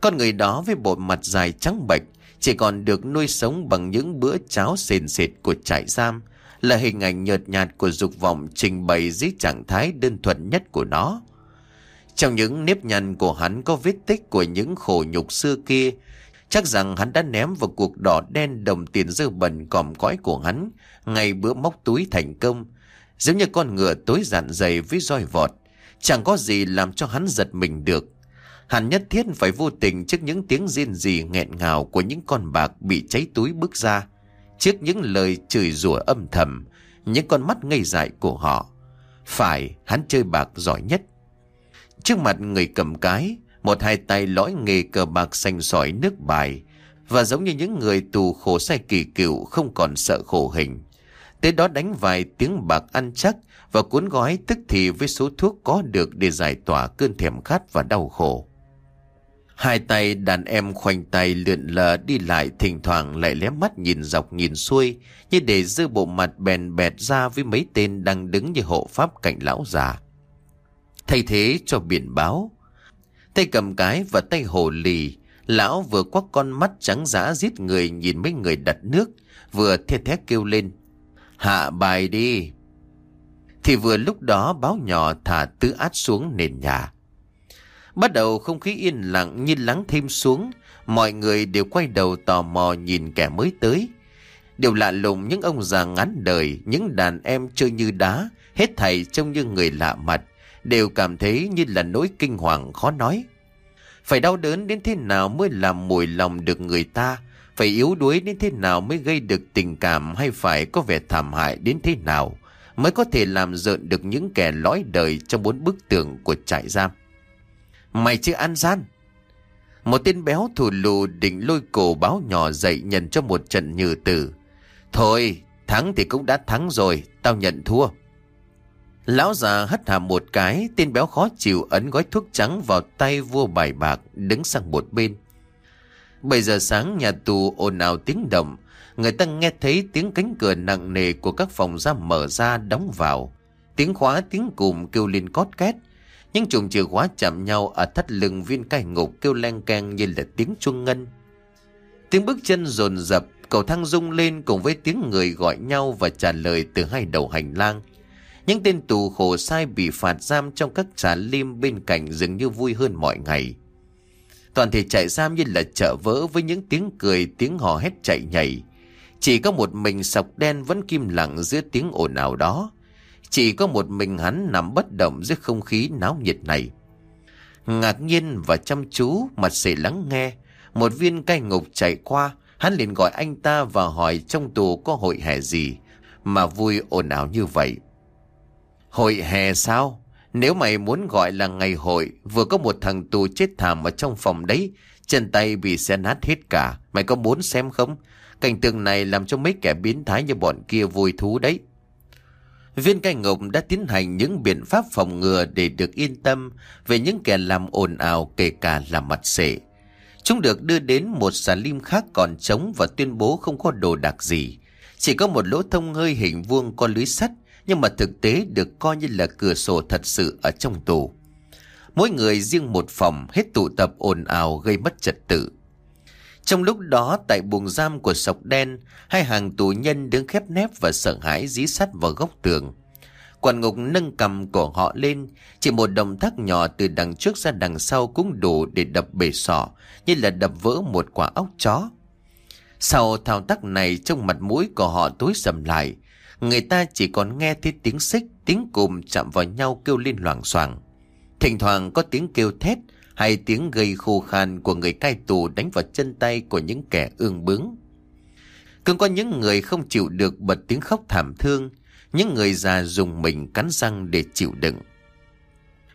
Con người đó với bộ mặt dài trắng bệch, chỉ còn được nuôi sống bằng những bữa cháo sền sệt của trại giam, là hình ảnh nhợt nhạt của dục vọng trình bày dưới trạng thái đơn thuần nhất của nó. Trong những nếp nhăn của hắn có vết tích của những khổ nhục xưa kia, chắc rằng hắn đã ném vào cuộc đỏ đen đồng tiền dơ bẩn còm cõi của hắn, ngày bữa móc túi thành công, giống như con ngựa tối dạn dày với roi vọt, chẳng có gì làm cho hắn giật mình được. Hắn nhất thiết phải vô tình trước những tiếng riêng gì nghẹn ngào của những con bạc bị cháy túi bước ra, trước những lời chửi rủa âm thầm, những con mắt ngây dại của họ. Phải, hắn chơi bạc giỏi nhất. Trước mặt người cầm cái, một hai tay lõi nghề cờ bạc xanh sỏi nước bài, và giống như những người tù khổ sai kỳ cựu không còn sợ khổ hình. Tới đó đánh vài tiếng bạc ăn chắc và cuốn gói tức thì với số thuốc có được để giải tỏa cơn thèm khát và đau khổ. Hai tay đàn em khoanh tay lượn lờ đi lại thỉnh thoảng lại lé mắt nhìn dọc nhìn xuôi như để dư bộ mặt bèn bẹt ra với mấy tên đang đứng như hộ pháp cạnh lão già. Thay thế cho biển báo. Tay cầm cái và tay hồ lì, lão vừa quắc con mắt trắng dã giết người nhìn mấy người đặt nước, vừa thê thét kêu lên. Hạ bài đi. Thì vừa lúc đó báo nhỏ thả tứ át xuống nền nhà. Bắt đầu không khí yên lặng như lắng thêm xuống, mọi người đều quay đầu tò mò nhìn kẻ mới tới. Điều lạ lùng những ông già ngắn đời, những đàn em chơi như đá, hết thảy trông như người lạ mặt, đều cảm thấy như là nỗi kinh hoàng khó nói. Phải đau đớn đến thế nào mới làm mùi lòng được người ta, phải yếu đuối đến thế nào mới gây được tình cảm hay phải có vẻ thảm hại đến thế nào mới có thể làm rợn được những kẻ lõi đời trong bốn bức tường của trại giam. Mày chưa ăn gian. Một tên béo thù lù định lôi cổ báo nhỏ dậy nhận cho một trận nhừ tử. Thôi, thắng thì cũng đã thắng rồi, tao nhận thua. Lão già hất hàm một cái, tên béo khó chịu ấn gói thuốc trắng vào tay vua bài bạc, đứng sang một bên. Bây giờ sáng nhà tù ồn ào tiếng động, người ta nghe thấy tiếng cánh cửa nặng nề của các phòng giam mở ra đóng vào. Tiếng khóa tiếng cùm kêu lên cót két. Những chùm chìa khóa chạm nhau ở thắt lưng viên cai ngục kêu len keng như là tiếng chuông ngân. Tiếng bước chân rồn rập, cầu thang rung lên cùng với tiếng người gọi nhau và trả lời từ hai đầu hành lang. Những tên tù khổ sai bị phạt giam trong các trà lim bên cạnh dường như vui hơn mọi ngày. Toàn thể trại giam như là chợ vỡ với những tiếng cười, tiếng hò hét chạy nhảy. Chỉ có một mình sọc đen vẫn kim lặng giữa tiếng ồn ào đó. Chỉ có một mình hắn nằm bất động dưới không khí náo nhiệt này. Ngạc nhiên và chăm chú, mặt sể lắng nghe. Một viên cai ngục chạy qua, hắn liền gọi anh ta và hỏi trong tù có hội hè gì mà vui ồn ào như vậy. Hội hè sao? Nếu mày muốn gọi là ngày hội, vừa có một thằng tù chết thảm ở trong phòng đấy, chân tay bị xe nát hết cả. Mày có muốn xem không? Cảnh tượng này làm cho mấy kẻ biến thái như bọn kia vui thú đấy. Viên cai ngục đã tiến hành những biện pháp phòng ngừa để được yên tâm về những kẻ làm ồn ào kể cả là mặt sệ. Chúng được đưa đến một xà lim khác còn trống và tuyên bố không có đồ đặc gì. Chỉ có một lỗ thông hơi hình vuông có lưới sắt, nhưng mà thực tế được coi như là cửa sổ thật sự ở trong tù. Mỗi người riêng một phòng, hết tụ tập ồn ào gây mất trật tự. Trong lúc đó tại buồng giam của sọc đen, hai hàng tù nhân đứng khép nép và sợ hãi dí sắt vào góc tường. Quản ngục nâng cầm của họ lên, chỉ một động tác nhỏ từ đằng trước ra đằng sau cũng đủ để đập bể sọ, như là đập vỡ một quả óc chó. Sau thao tác này trong mặt mũi của họ tối sầm lại, người ta chỉ còn nghe thấy tiếng xích, tiếng cùm chạm vào nhau kêu lên loảng xoảng. Thỉnh thoảng có tiếng kêu thét hay tiếng gây khô khan của người cai tù đánh vào chân tay của những kẻ ương bướng. Cũng có những người không chịu được bật tiếng khóc thảm thương, những người già dùng mình cắn răng để chịu đựng.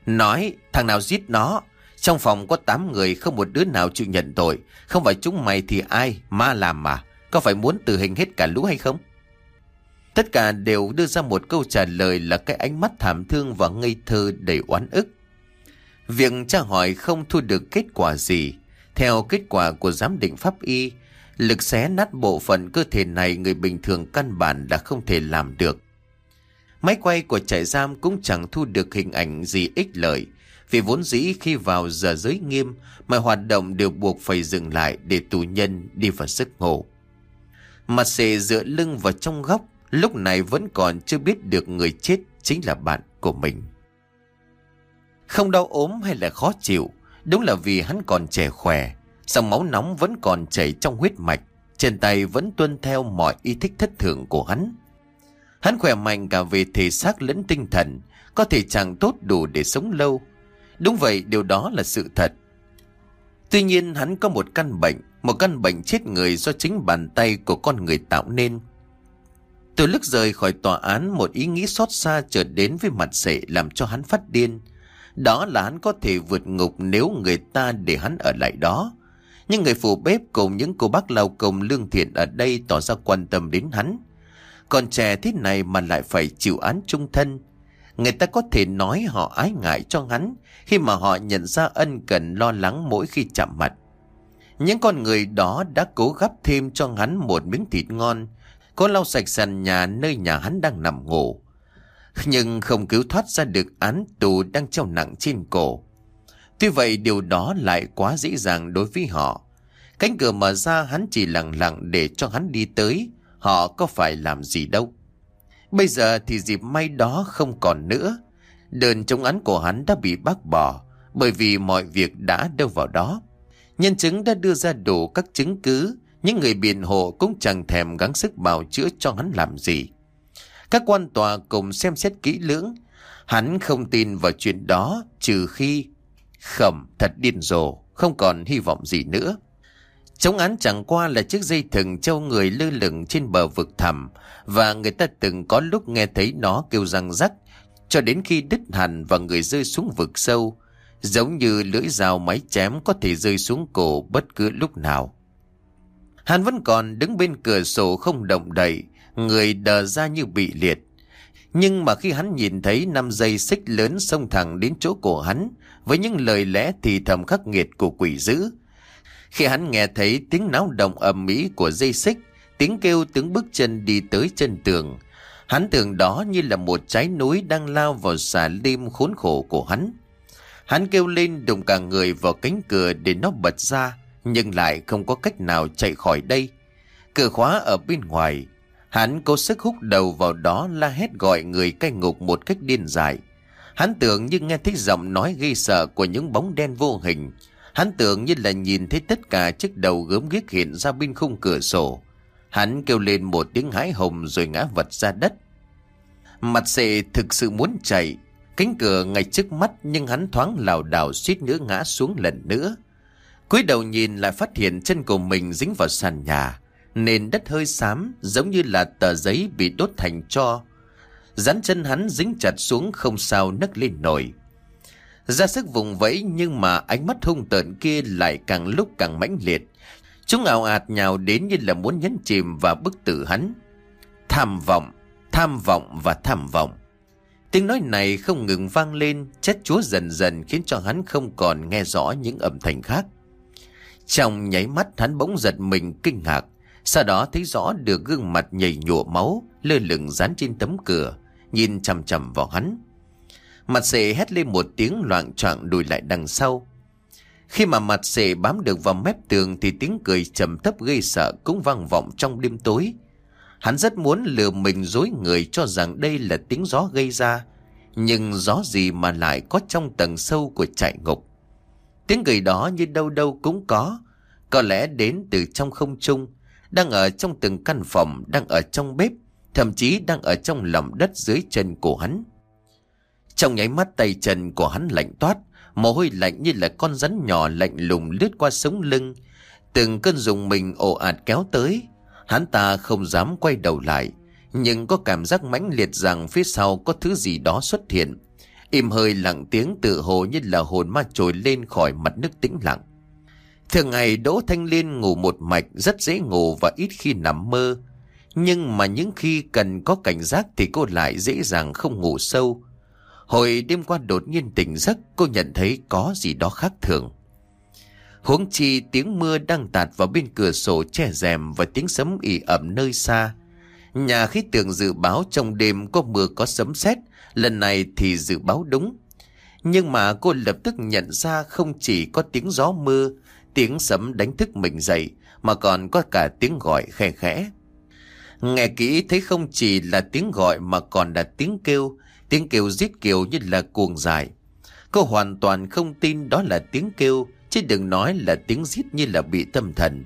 Nói, thằng nào giết nó, trong phòng có 8 người không một đứa nào chịu nhận tội, không phải chúng mày thì ai, ma làm mà, có phải muốn tử hình hết cả lũ hay không? Tất cả đều đưa ra một câu trả lời là cái ánh mắt thảm thương và ngây thơ đầy oán ức. Việc tra hỏi không thu được kết quả gì. Theo kết quả của giám định pháp y, lực xé nát bộ phận cơ thể này người bình thường căn bản đã không thể làm được. Máy quay của trại giam cũng chẳng thu được hình ảnh gì ích lợi, vì vốn dĩ khi vào giờ giới nghiêm, mọi hoạt động đều buộc phải dừng lại để tù nhân đi vào giấc ngủ. Mặt xề dựa lưng vào trong góc, lúc này vẫn còn chưa biết được người chết chính là bạn của mình. Không đau ốm hay là khó chịu, đúng là vì hắn còn trẻ khỏe, dòng máu nóng vẫn còn chảy trong huyết mạch, trên tay vẫn tuân theo mọi ý thích thất thường của hắn. Hắn khỏe mạnh cả về thể xác lẫn tinh thần, có thể chẳng tốt đủ để sống lâu. Đúng vậy, điều đó là sự thật. Tuy nhiên hắn có một căn bệnh, một căn bệnh chết người do chính bàn tay của con người tạo nên. Từ lúc rời khỏi tòa án, một ý nghĩ xót xa chợt đến với mặt sệ làm cho hắn phát điên. Đó là hắn có thể vượt ngục nếu người ta để hắn ở lại đó. Nhưng người phụ bếp cùng những cô bác lao công lương thiện ở đây tỏ ra quan tâm đến hắn. Còn trẻ thế này mà lại phải chịu án trung thân. Người ta có thể nói họ ái ngại cho hắn khi mà họ nhận ra ân cần lo lắng mỗi khi chạm mặt. Những con người đó đã cố gấp thêm cho hắn một miếng thịt ngon, có lau sạch sàn nhà nơi nhà hắn đang nằm ngủ nhưng không cứu thoát ra được án tù đang treo nặng trên cổ. Tuy vậy điều đó lại quá dễ dàng đối với họ. Cánh cửa mở ra hắn chỉ lặng lặng để cho hắn đi tới, họ có phải làm gì đâu. Bây giờ thì dịp may đó không còn nữa. Đơn chống án của hắn đã bị bác bỏ, bởi vì mọi việc đã đâu vào đó. Nhân chứng đã đưa ra đủ các chứng cứ, những người biện hộ cũng chẳng thèm gắng sức bào chữa cho hắn làm gì. Các quan tòa cùng xem xét kỹ lưỡng. Hắn không tin vào chuyện đó trừ khi khẩm thật điên rồ, không còn hy vọng gì nữa. Chống án chẳng qua là chiếc dây thừng treo người lơ lửng trên bờ vực thẳm và người ta từng có lúc nghe thấy nó kêu răng rắc cho đến khi đứt hẳn và người rơi xuống vực sâu giống như lưỡi dao máy chém có thể rơi xuống cổ bất cứ lúc nào. Hắn vẫn còn đứng bên cửa sổ không động đậy người đờ ra như bị liệt. Nhưng mà khi hắn nhìn thấy năm dây xích lớn xông thẳng đến chỗ cổ hắn với những lời lẽ thì thầm khắc nghiệt của quỷ dữ. Khi hắn nghe thấy tiếng náo động ầm mỹ của dây xích, tiếng kêu tiếng bước chân đi tới chân tường, hắn tưởng đó như là một trái núi đang lao vào xà lim khốn khổ của hắn. Hắn kêu lên đụng cả người vào cánh cửa để nó bật ra, nhưng lại không có cách nào chạy khỏi đây. Cửa khóa ở bên ngoài, hắn cố sức hút đầu vào đó la hét gọi người cai ngục một cách điên dại. Hắn tưởng như nghe thấy giọng nói gây sợ của những bóng đen vô hình. Hắn tưởng như là nhìn thấy tất cả chiếc đầu gớm ghiếc hiện ra bên khung cửa sổ. Hắn kêu lên một tiếng hái hồng rồi ngã vật ra đất. Mặt sệ thực sự muốn chạy. Cánh cửa ngay trước mắt nhưng hắn thoáng lảo đảo suýt nữa ngã xuống lần nữa. cúi đầu nhìn lại phát hiện chân của mình dính vào sàn nhà. Nền đất hơi xám giống như là tờ giấy bị đốt thành cho. Dán chân hắn dính chặt xuống không sao nấc lên nổi. Ra sức vùng vẫy nhưng mà ánh mắt hung tợn kia lại càng lúc càng mãnh liệt. Chúng ảo ạt nhào đến như là muốn nhấn chìm và bức tử hắn. Tham vọng, tham vọng và tham vọng. Tiếng nói này không ngừng vang lên, chết chúa dần dần khiến cho hắn không còn nghe rõ những âm thanh khác. Trong nháy mắt hắn bỗng giật mình kinh ngạc, sau đó thấy rõ được gương mặt nhầy nhụa máu lơ lửng dán trên tấm cửa, nhìn chằm chằm vào hắn. Mặt sệ hét lên một tiếng loạn choạng đùi lại đằng sau. Khi mà mặt sệ bám được vào mép tường thì tiếng cười trầm thấp gây sợ cũng vang vọng trong đêm tối. Hắn rất muốn lừa mình dối người cho rằng đây là tiếng gió gây ra. Nhưng gió gì mà lại có trong tầng sâu của trại ngục. Tiếng cười đó như đâu đâu cũng có. Có lẽ đến từ trong không trung, đang ở trong từng căn phòng, đang ở trong bếp, thậm chí đang ở trong lòng đất dưới chân của hắn. Trong nháy mắt tay chân của hắn lạnh toát, mồ hôi lạnh như là con rắn nhỏ lạnh lùng lướt qua sống lưng. Từng cơn dùng mình ồ ạt kéo tới, hắn ta không dám quay đầu lại, nhưng có cảm giác mãnh liệt rằng phía sau có thứ gì đó xuất hiện. Im hơi lặng tiếng tự hồ như là hồn ma trồi lên khỏi mặt nước tĩnh lặng. Thường ngày Đỗ Thanh Liên ngủ một mạch rất dễ ngủ và ít khi nằm mơ. Nhưng mà những khi cần có cảnh giác thì cô lại dễ dàng không ngủ sâu. Hồi đêm qua đột nhiên tỉnh giấc cô nhận thấy có gì đó khác thường. Huống chi tiếng mưa đang tạt vào bên cửa sổ che rèm và tiếng sấm ỉ ẩm nơi xa. Nhà khí tượng dự báo trong đêm có mưa có sấm sét, lần này thì dự báo đúng. Nhưng mà cô lập tức nhận ra không chỉ có tiếng gió mưa, tiếng sấm đánh thức mình dậy, mà còn có cả tiếng gọi khe khẽ. Nghe kỹ thấy không chỉ là tiếng gọi mà còn là tiếng kêu, tiếng kêu giết kiều như là cuồng dài. Cô hoàn toàn không tin đó là tiếng kêu, chứ đừng nói là tiếng giết như là bị tâm thần.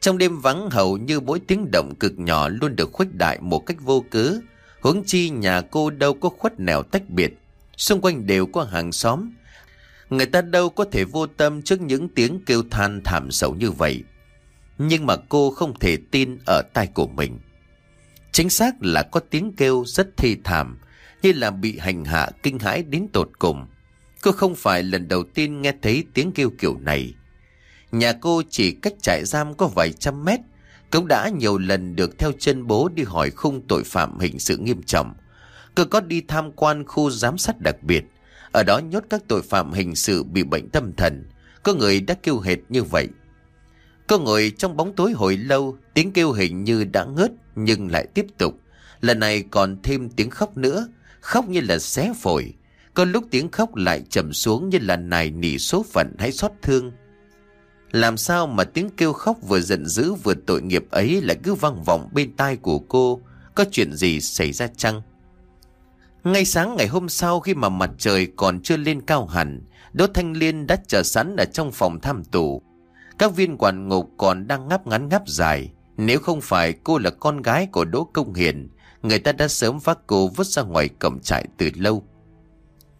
Trong đêm vắng hầu như mỗi tiếng động cực nhỏ luôn được khuếch đại một cách vô cớ. Huống chi nhà cô đâu có khuất nẻo tách biệt. Xung quanh đều có hàng xóm. Người ta đâu có thể vô tâm trước những tiếng kêu than thảm xấu như vậy. Nhưng mà cô không thể tin ở tai của mình. Chính xác là có tiếng kêu rất thi thảm, như là bị hành hạ kinh hãi đến tột cùng. Cô không phải lần đầu tiên nghe thấy tiếng kêu kiểu này. Nhà cô chỉ cách trại giam có vài trăm mét, cũng đã nhiều lần được theo chân bố đi hỏi khung tội phạm hình sự nghiêm trọng. Cô có đi tham quan khu giám sát đặc biệt, ở đó nhốt các tội phạm hình sự bị bệnh tâm thần. Có người đã kêu hệt như vậy. Cô ngồi trong bóng tối hồi lâu, tiếng kêu hình như đã ngớt nhưng lại tiếp tục. Lần này còn thêm tiếng khóc nữa, khóc như là xé phổi. Có lúc tiếng khóc lại trầm xuống như là nài nỉ số phận hay xót thương. Làm sao mà tiếng kêu khóc vừa giận dữ vừa tội nghiệp ấy lại cứ vang vọng bên tai của cô? Có chuyện gì xảy ra chăng? Ngay sáng ngày hôm sau khi mà mặt trời còn chưa lên cao hẳn, Đỗ Thanh Liên đã chờ sẵn ở trong phòng tham tù. Các viên quản ngục còn đang ngáp ngắn ngáp dài. Nếu không phải cô là con gái của Đỗ Công Hiền, người ta đã sớm vác cô vứt ra ngoài cổng trại từ lâu.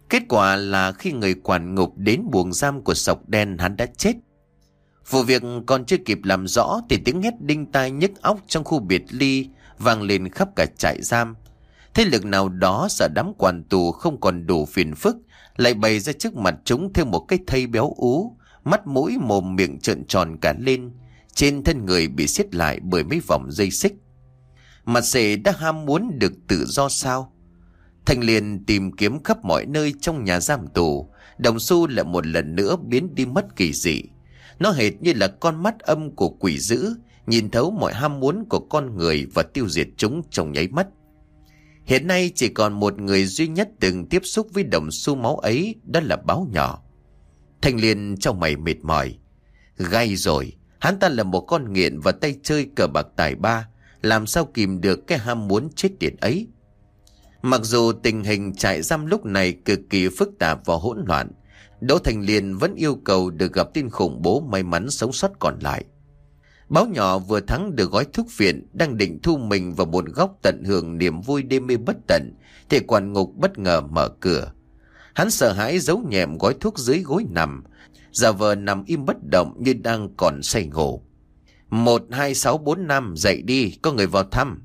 Kết quả là khi người quản ngục đến buồng giam của sọc đen hắn đã chết. Vụ việc còn chưa kịp làm rõ thì tiếng hét đinh tai nhức óc trong khu biệt ly vang lên khắp cả trại giam. Thế lực nào đó sợ đám quản tù không còn đủ phiền phức lại bày ra trước mặt chúng thêm một cái thây béo ú, mắt mũi mồm miệng trợn tròn cả lên, trên thân người bị siết lại bởi mấy vòng dây xích. Mặt sệ đã ham muốn được tự do sao? Thành liền tìm kiếm khắp mọi nơi trong nhà giam tù. Đồng xu lại một lần nữa biến đi mất kỳ dị. Nó hệt như là con mắt âm của quỷ dữ, nhìn thấu mọi ham muốn của con người và tiêu diệt chúng trong nháy mắt. Hiện nay chỉ còn một người duy nhất từng tiếp xúc với đồng xu máu ấy, đó là báo nhỏ. Thanh Liên trong mày mệt mỏi. Gay rồi, hắn ta là một con nghiện và tay chơi cờ bạc tài ba, làm sao kìm được cái ham muốn chết tiệt ấy. Mặc dù tình hình trại giam lúc này cực kỳ phức tạp và hỗn loạn, Đỗ Thành Liên vẫn yêu cầu được gặp tin khủng bố may mắn sống sót còn lại. Báo nhỏ vừa thắng được gói thuốc viện đang định thu mình vào một góc tận hưởng niềm vui đêm mê bất tận thì quản ngục bất ngờ mở cửa. Hắn sợ hãi giấu nhẹm gói thuốc dưới gối nằm, giả vờ nằm im bất động như đang còn say ngủ. Một, hai, sáu, bốn, năm, dậy đi, có người vào thăm.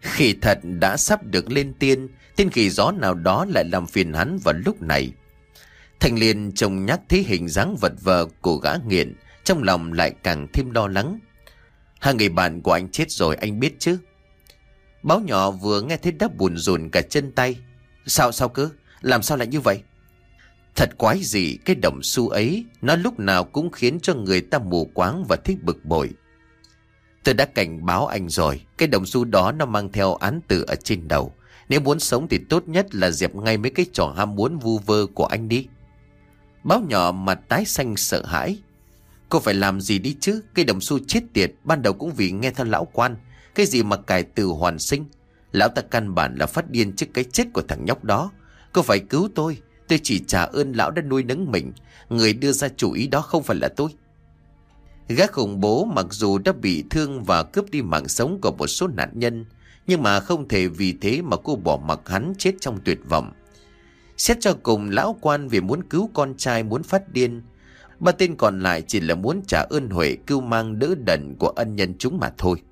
Khỉ thật đã sắp được lên tiên, tên khỉ gió nào đó lại làm phiền hắn vào lúc này. Thành liền trông nhắc thấy hình dáng vật vờ của gã nghiện, trong lòng lại càng thêm lo lắng. Hai người bạn của anh chết rồi, anh biết chứ. Báo nhỏ vừa nghe thấy đáp buồn rùn cả chân tay. Sao sao cứ? Làm sao lại như vậy? Thật quái gì cái đồng xu ấy, Nó lúc nào cũng khiến cho người ta mù quáng và thích bực bội Tôi đã cảnh báo anh rồi, Cái đồng xu đó nó mang theo án tử ở trên đầu Nếu muốn sống thì tốt nhất là dẹp ngay mấy cái trò ham muốn vu vơ của anh đi Báo nhỏ mặt tái xanh sợ hãi Cô phải làm gì đi chứ? Cây đồng xu chết tiệt, Ban đầu cũng vì nghe theo lão quan. Cái gì mà cải từ hoàn sinh? Lão ta căn bản là phát điên trước cái chết của thằng nhóc đó. Cô phải cứu tôi. Tôi chỉ trả ơn lão đã nuôi nấng mình. Người đưa ra chủ ý đó không phải là tôi. Gác khủng bố mặc dù đã bị thương và cướp đi mạng sống của một số nạn nhân, Nhưng mà không thể vì thế mà cô bỏ mặc hắn chết trong tuyệt vọng. Xét cho cùng, lão quan vì muốn cứu con trai, muốn phát điên Ba tên còn lại chỉ là muốn trả ơn Huệ cứu mang đỡ đần của ân nhân chúng mà thôi.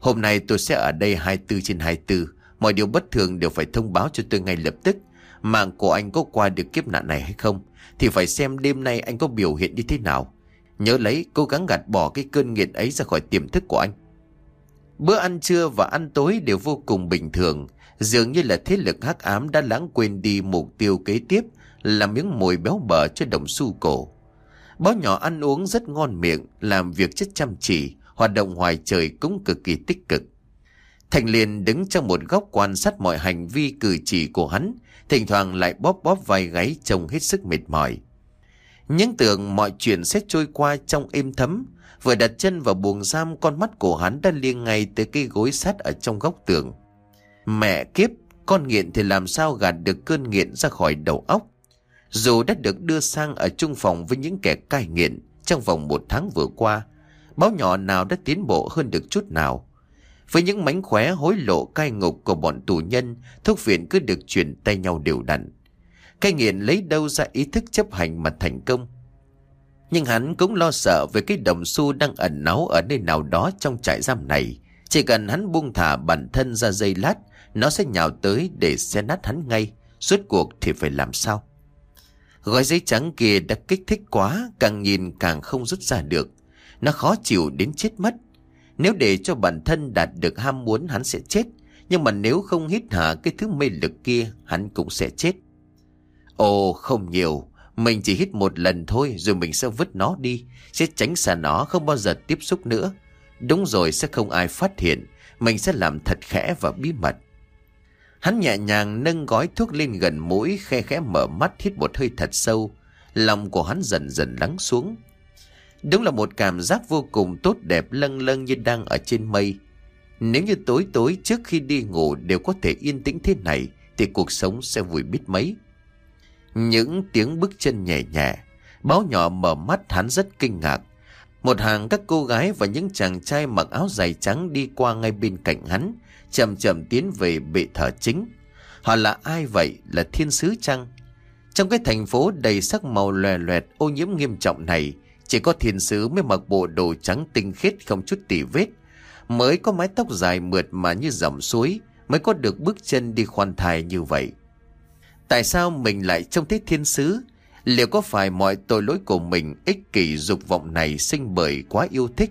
Hôm nay tôi sẽ ở đây 24 trên 24 Mọi điều bất thường đều phải thông báo cho tôi ngay lập tức. Mạng của anh có qua được kiếp nạn này hay không? Thì phải xem đêm nay anh có biểu hiện như thế nào. Nhớ lấy, cố gắng gạt bỏ cái cơn nghiện ấy ra khỏi tiềm thức của anh. Bữa ăn trưa và ăn tối đều vô cùng bình thường. Dường như là thế lực hắc ám đã lãng quên đi mục tiêu kế tiếp Là miếng mồi béo bở cho đồng xu cổ. Báo nhỏ ăn uống rất ngon miệng, Làm việc rất chăm chỉ, Hoạt động ngoài trời cũng cực kỳ tích cực. Thành liền đứng trong một góc quan sát mọi hành vi cử chỉ của hắn, Thỉnh thoảng lại bóp bóp vai gáy trông hết sức mệt mỏi. Những tưởng mọi chuyện sẽ trôi qua trong êm thấm, Vừa đặt chân vào buồng giam, Con mắt của hắn đã liêng ngay tới cây gối sắt ở trong góc tường. Mẹ kiếp, Con nghiện thì làm sao gạt được cơn nghiện ra khỏi đầu óc? Dù đã được đưa sang ở chung phòng với những kẻ cai nghiện Trong vòng một tháng vừa qua, Báo nhỏ nào đã tiến bộ hơn được chút nào. Với những mánh khóe hối lộ cai ngục của bọn tù nhân, Thuốc viện cứ được chuyển tay nhau đều đặn. Cai nghiện lấy đâu ra ý thức chấp hành mà thành công? Nhưng hắn cũng lo sợ về cái đồng xu đang ẩn náu ở nơi nào đó trong trại giam này. Chỉ cần hắn buông thả bản thân ra dây lát, Nó sẽ nhào tới để xe nát hắn ngay. Suốt cuộc thì phải làm sao? Gói giấy trắng kia đã kích thích quá, Càng nhìn càng không rút ra được. Nó khó chịu đến chết mất. Nếu để cho bản thân đạt được ham muốn, hắn sẽ chết. Nhưng mà nếu không hít hạ cái thứ mê lực kia, Hắn cũng sẽ chết. Ồ, không nhiều. Mình chỉ hít một lần thôi, Rồi mình sẽ vứt nó đi. Sẽ tránh xa nó, không bao giờ tiếp xúc nữa. Đúng rồi, sẽ không ai phát hiện. Mình sẽ làm thật khẽ và bí mật. Hắn nhẹ nhàng nâng gói thuốc lên gần mũi Khe khẽ mở mắt hít một hơi thật sâu Lòng của hắn dần dần lắng xuống Đúng là một cảm giác vô cùng tốt đẹp lâng lâng như đang ở trên mây. Nếu như tối tối trước khi đi ngủ đều có thể yên tĩnh thế này thì cuộc sống sẽ vui biết mấy. Những tiếng bước chân nhẹ nhẹ, báo nhỏ mở mắt hắn rất kinh ngạc. Một hàng các cô gái và những chàng trai mặc áo dài trắng đi qua ngay bên cạnh hắn, chậm chậm tiến về bệ thờ chính. Họ là ai vậy? Là thiên sứ chăng? Trong cái thành phố đầy sắc màu lòe loẹt ô nhiễm nghiêm trọng này, chỉ có thiên sứ mới mặc bộ đồ trắng tinh khiết không chút tỉ vết, mới có mái tóc dài mượt mà như dòng suối, mới có được bước chân đi khoan thai như vậy. Tại sao mình lại trông thấy thiên sứ? Liệu có phải mọi tội lỗi của mình ích kỷ dục vọng này sinh bởi quá yêu thích?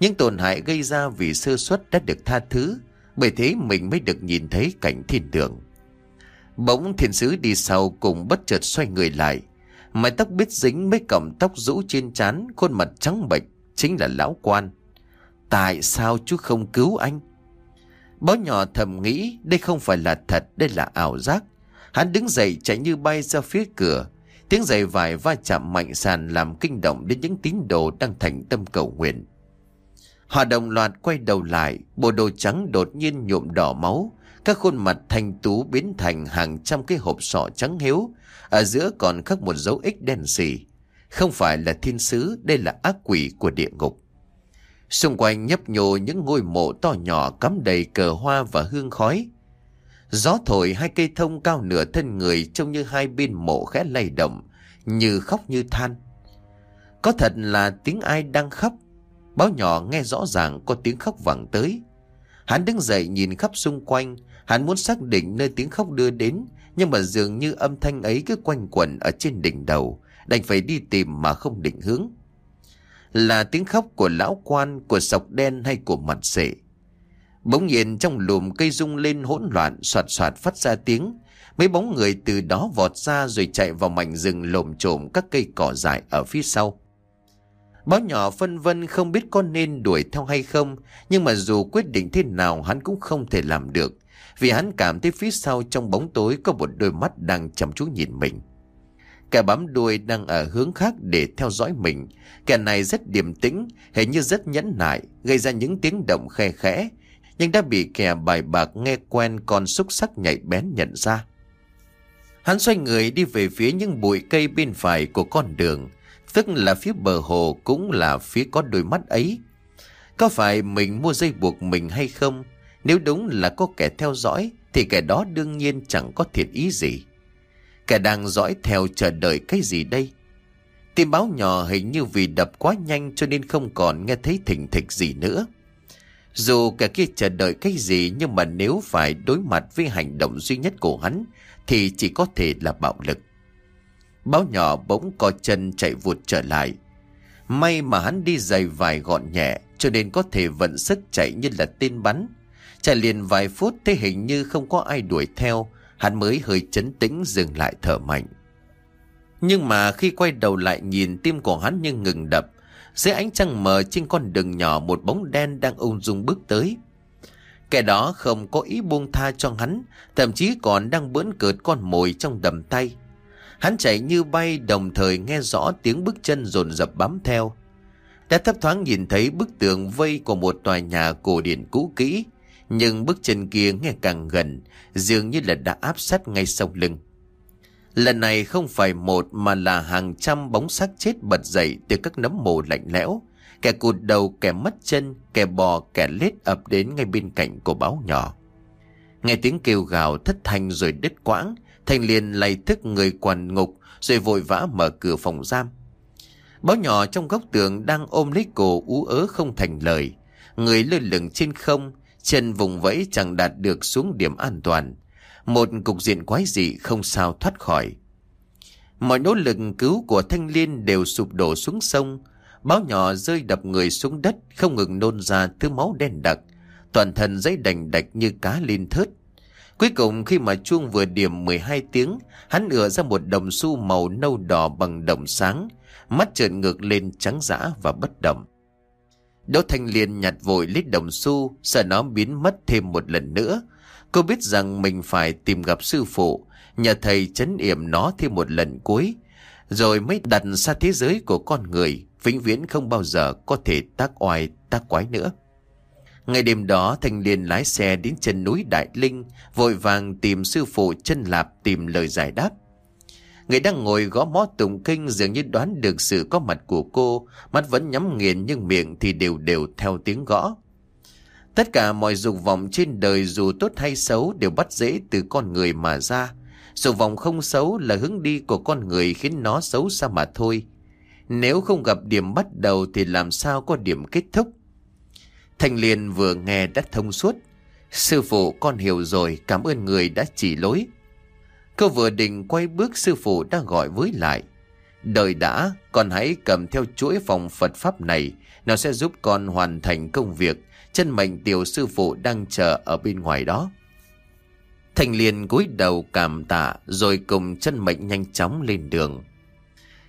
Những tổn hại gây ra vì sơ suất đã được tha thứ, bởi thế mình mới được nhìn thấy cảnh thiên đường. Bỗng thiên sứ đi sau cùng bất chợt xoay người lại. Mái tóc biết dính mấy cọng tóc rũ trên trán, khuôn mặt trắng bệch, chính là lão quan. Tại sao chú không cứu anh? Báo nhỏ thầm nghĩ đây không phải là thật, đây là ảo giác. Hắn đứng dậy chạy như bay ra phía cửa. Tiếng giày vải va chạm mạnh sàn làm kinh động đến những tín đồ đang thành tâm cầu nguyện. Họ đồng loạt quay đầu lại, bộ đồ trắng đột nhiên nhuộm đỏ máu. Các khuôn mặt thanh tú biến thành hàng trăm cái hộp sọ trắng hiếu. Ở giữa còn khắc một dấu ích đen xì. Không phải là thiên sứ, đây là ác quỷ của địa ngục. Xung quanh nhấp nhô những ngôi mộ to nhỏ cắm đầy cờ hoa và hương khói. Gió thổi hai cây thông cao nửa thân người trông như hai bên mộ khẽ lay động, như khóc như than. Có thật là tiếng ai đang khóc. Báo nhỏ nghe rõ ràng có tiếng khóc vẳng tới. Hắn đứng dậy nhìn khắp xung quanh, hắn muốn xác định nơi tiếng khóc đưa đến, nhưng mà dường như âm thanh ấy cứ quanh quẩn ở trên đỉnh đầu, đành phải đi tìm mà không định hướng. Là tiếng khóc của lão quan, của sọc đen hay của mặt sệ. Bỗng nhiên trong lùm cây rung lên hỗn loạn soạt soạt phát ra tiếng. Mấy bóng người từ đó vọt ra rồi chạy vào mảnh rừng lồm trồm các cây cỏ dại ở phía sau. Báo nhỏ phân vân không biết có nên đuổi theo hay không, nhưng mà dù quyết định thế nào hắn cũng không thể làm được, vì hắn cảm thấy phía sau trong bóng tối có một đôi mắt đang chăm chú nhìn mình. Kẻ bám đuôi đang ở hướng khác để theo dõi mình. Kẻ này rất điềm tĩnh, hình như rất nhẫn nại, gây ra những tiếng động khe khẽ, nhưng đã bị kẻ bài bạc nghe quen con xúc sắc nhạy bén nhận ra. Hắn xoay người đi về phía những bụi cây bên phải của con đường, tức là phía bờ hồ cũng là phía có đôi mắt ấy. Có phải mình mua dây buộc mình hay không? Nếu đúng là có kẻ theo dõi, thì kẻ đó đương nhiên chẳng có thiện ý gì. Kẻ đang dõi theo chờ đợi cái gì đây? Tim báo nhỏ hình như vì đập quá nhanh cho nên không còn nghe thấy thỉnh thịch gì nữa. Dù kẻ kia chờ đợi cái gì nhưng mà nếu phải đối mặt với hành động duy nhất của hắn thì chỉ có thể là bạo lực. Báo nhỏ bỗng co chân chạy vụt trở lại. May mà hắn đi giày vài gọn nhẹ cho nên có thể vận sức chạy như là tên bắn. Chạy liền vài phút thế hình như không có ai đuổi theo, hắn mới hơi chấn tĩnh dừng lại thở mạnh. Nhưng mà khi quay đầu lại nhìn tim của hắn như ngừng đập, dưới ánh trăng mờ trên con đường nhỏ một bóng đen đang ung dung bước tới. Kẻ đó không có ý buông tha cho hắn, thậm chí còn đang bỡn cợt con mồi trong đầm tay. Hắn chạy như bay đồng thời nghe rõ tiếng bước chân dồn dập bám theo. Đã thấp thoáng nhìn thấy bức tường vây của một tòa nhà cổ điển cũ kỹ, nhưng bước chân kia nghe càng gần, dường như là đã áp sát ngay sau lưng. Lần này không phải một mà là hàng trăm bóng xác chết bật dậy từ các nấm mồ lạnh lẽo. Kẻ cụt đầu, kẻ mất chân, kẻ bò, kẻ lết ập đến ngay bên cạnh của báo nhỏ. Nghe tiếng kêu gào thất thanh rồi đứt quãng, Thành liền lay thức người quằn ngục rồi vội vã mở cửa phòng giam. Báo nhỏ trong góc tường đang ôm lấy cổ ú ớ không thành lời. Người lơ lửng trên không, chân vùng vẫy chẳng đạt được xuống điểm an toàn. Một cục diện quái dị không sao thoát khỏi. Mọi nỗ lực cứu của thanh liên đều sụp đổ xuống sông. Báo nhỏ rơi đập người xuống đất không ngừng nôn ra thứ máu đen đặc. Toàn thân giấy đành đạch như cá lên thớt. Cuối cùng khi mà chuông vừa điểm 12 tiếng, hắn ựa ra một đồng xu màu nâu đỏ bằng đồng sáng, mắt trợn ngược lên trắng dã và bất động. Đỗ Thanh Liên nhặt vội lít đồng xu, sợ nó biến mất thêm một lần nữa, Cô biết rằng mình phải tìm gặp sư phụ, nhờ thầy chấn yểm nó thêm một lần cuối, rồi mới đặt xa thế giới của con người, vĩnh viễn không bao giờ có thể tác oai, tác quái nữa. Ngày đêm đó thanh niên lái xe đến chân núi Đại Linh, vội vàng tìm sư phụ chân lạp tìm lời giải đáp. Người đang ngồi gõ mó tụng kinh dường như đoán được sự có mặt của cô, mắt vẫn nhắm nghiền nhưng miệng thì đều đều theo tiếng gõ. Tất cả mọi dục vọng trên đời dù tốt hay xấu đều bắt dễ từ con người mà ra. Dục vọng không xấu là hướng đi của con người khiến nó xấu xa mà thôi. Nếu không gặp điểm bắt đầu thì làm sao có điểm kết thúc. Thanh Liên vừa nghe đã thông suốt. Sư phụ con hiểu rồi cảm ơn người đã chỉ lối. Cô vừa định quay bước sư phụ đã gọi với lại. đời đã, con hãy cầm theo chuỗi phòng Phật Pháp này. Nó sẽ giúp con hoàn thành công việc chân mệnh tiểu sư phụ đang chờ ở bên ngoài đó. Thành liền cúi đầu cảm tạ rồi cùng chân mệnh nhanh chóng lên đường.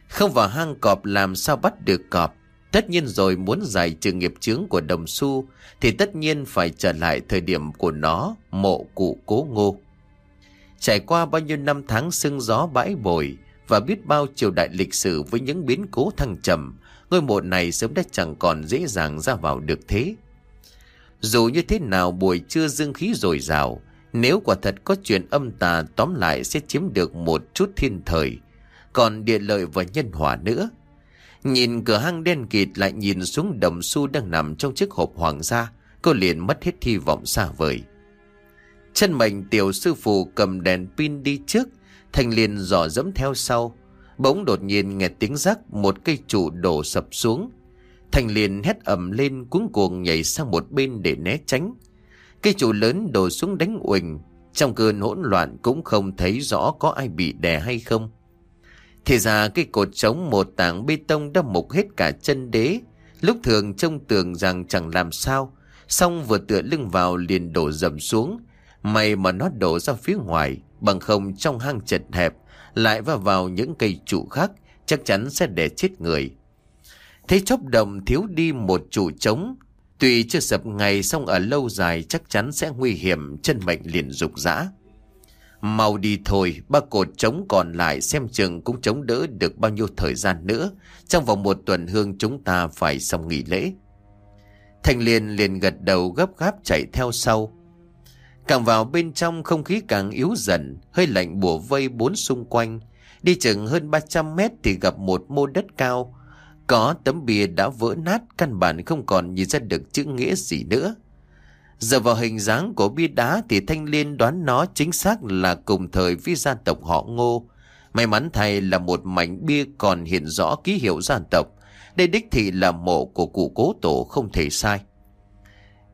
Không vào hang cọp làm sao bắt được cọp. Tất nhiên rồi muốn giải trừ nghiệp chướng của đồng xu thì tất nhiên phải trở lại thời điểm của nó, mộ cụ cố ngô. Trải qua bao nhiêu năm tháng sưng gió bãi bồi và biết bao triều đại lịch sử với những biến cố thăng trầm, ngôi mộ này sớm đã chẳng còn dễ dàng ra vào được thế. Dù như thế nào buổi trưa dương khí dồi dào, nếu quả thật có chuyện âm tà tóm lại sẽ chiếm được một chút thiên thời, còn địa lợi và nhân hòa nữa. Nhìn cửa hang đen kịt lại nhìn xuống đồng xu đang nằm trong chiếc hộp hoàng gia, cô liền mất hết hy vọng xa vời. Chân mệnh tiểu sư phụ cầm đèn pin đi trước, thành liền dò dẫm theo sau. Bỗng đột nhiên nghe tiếng rắc một cây trụ đổ sập xuống. Thành liền hét ầm lên cuống cuồng nhảy sang một bên để né tránh. Cây trụ lớn đổ xuống đánh uỳnh, trong cơn hỗn loạn cũng không thấy rõ có ai bị đè hay không. Thì ra cái cột trống một tảng bê tông đã mục hết cả chân đế. Lúc thường trông tưởng rằng chẳng làm sao. Xong vừa tựa lưng vào liền đổ dầm xuống. May mà nó đổ ra phía ngoài. Bằng không trong hang chật hẹp. Lại va vào những cây trụ khác. Chắc chắn sẽ để chết người. thế chốc đồng thiếu đi một trụ trống. Tuy chưa sập ngày xong ở lâu dài chắc chắn sẽ nguy hiểm. Chân mệnh liền rục rã. Mau đi thôi, ba cột trống còn lại xem chừng cũng chống đỡ được bao nhiêu thời gian nữa. Trong vòng một tuần hương chúng ta phải xong nghỉ lễ. Thành liền liền gật đầu gấp gáp chạy theo sau. Càng vào bên trong không khí càng yếu dần, hơi lạnh bùa vây bốn xung quanh. Đi chừng hơn 300 mét thì gặp một mô đất cao. Có tấm bia đã vỡ nát, căn bản không còn nhìn ra được chữ nghĩa gì nữa. Giờ vào hình dáng của bia đá thì Thanh Liên đoán nó chính xác là cùng thời với gia tộc họ ngô. May mắn thay là một mảnh bia còn hiện rõ ký hiệu gia tộc. Đây đích thị là mộ của cụ cố tổ không thể sai.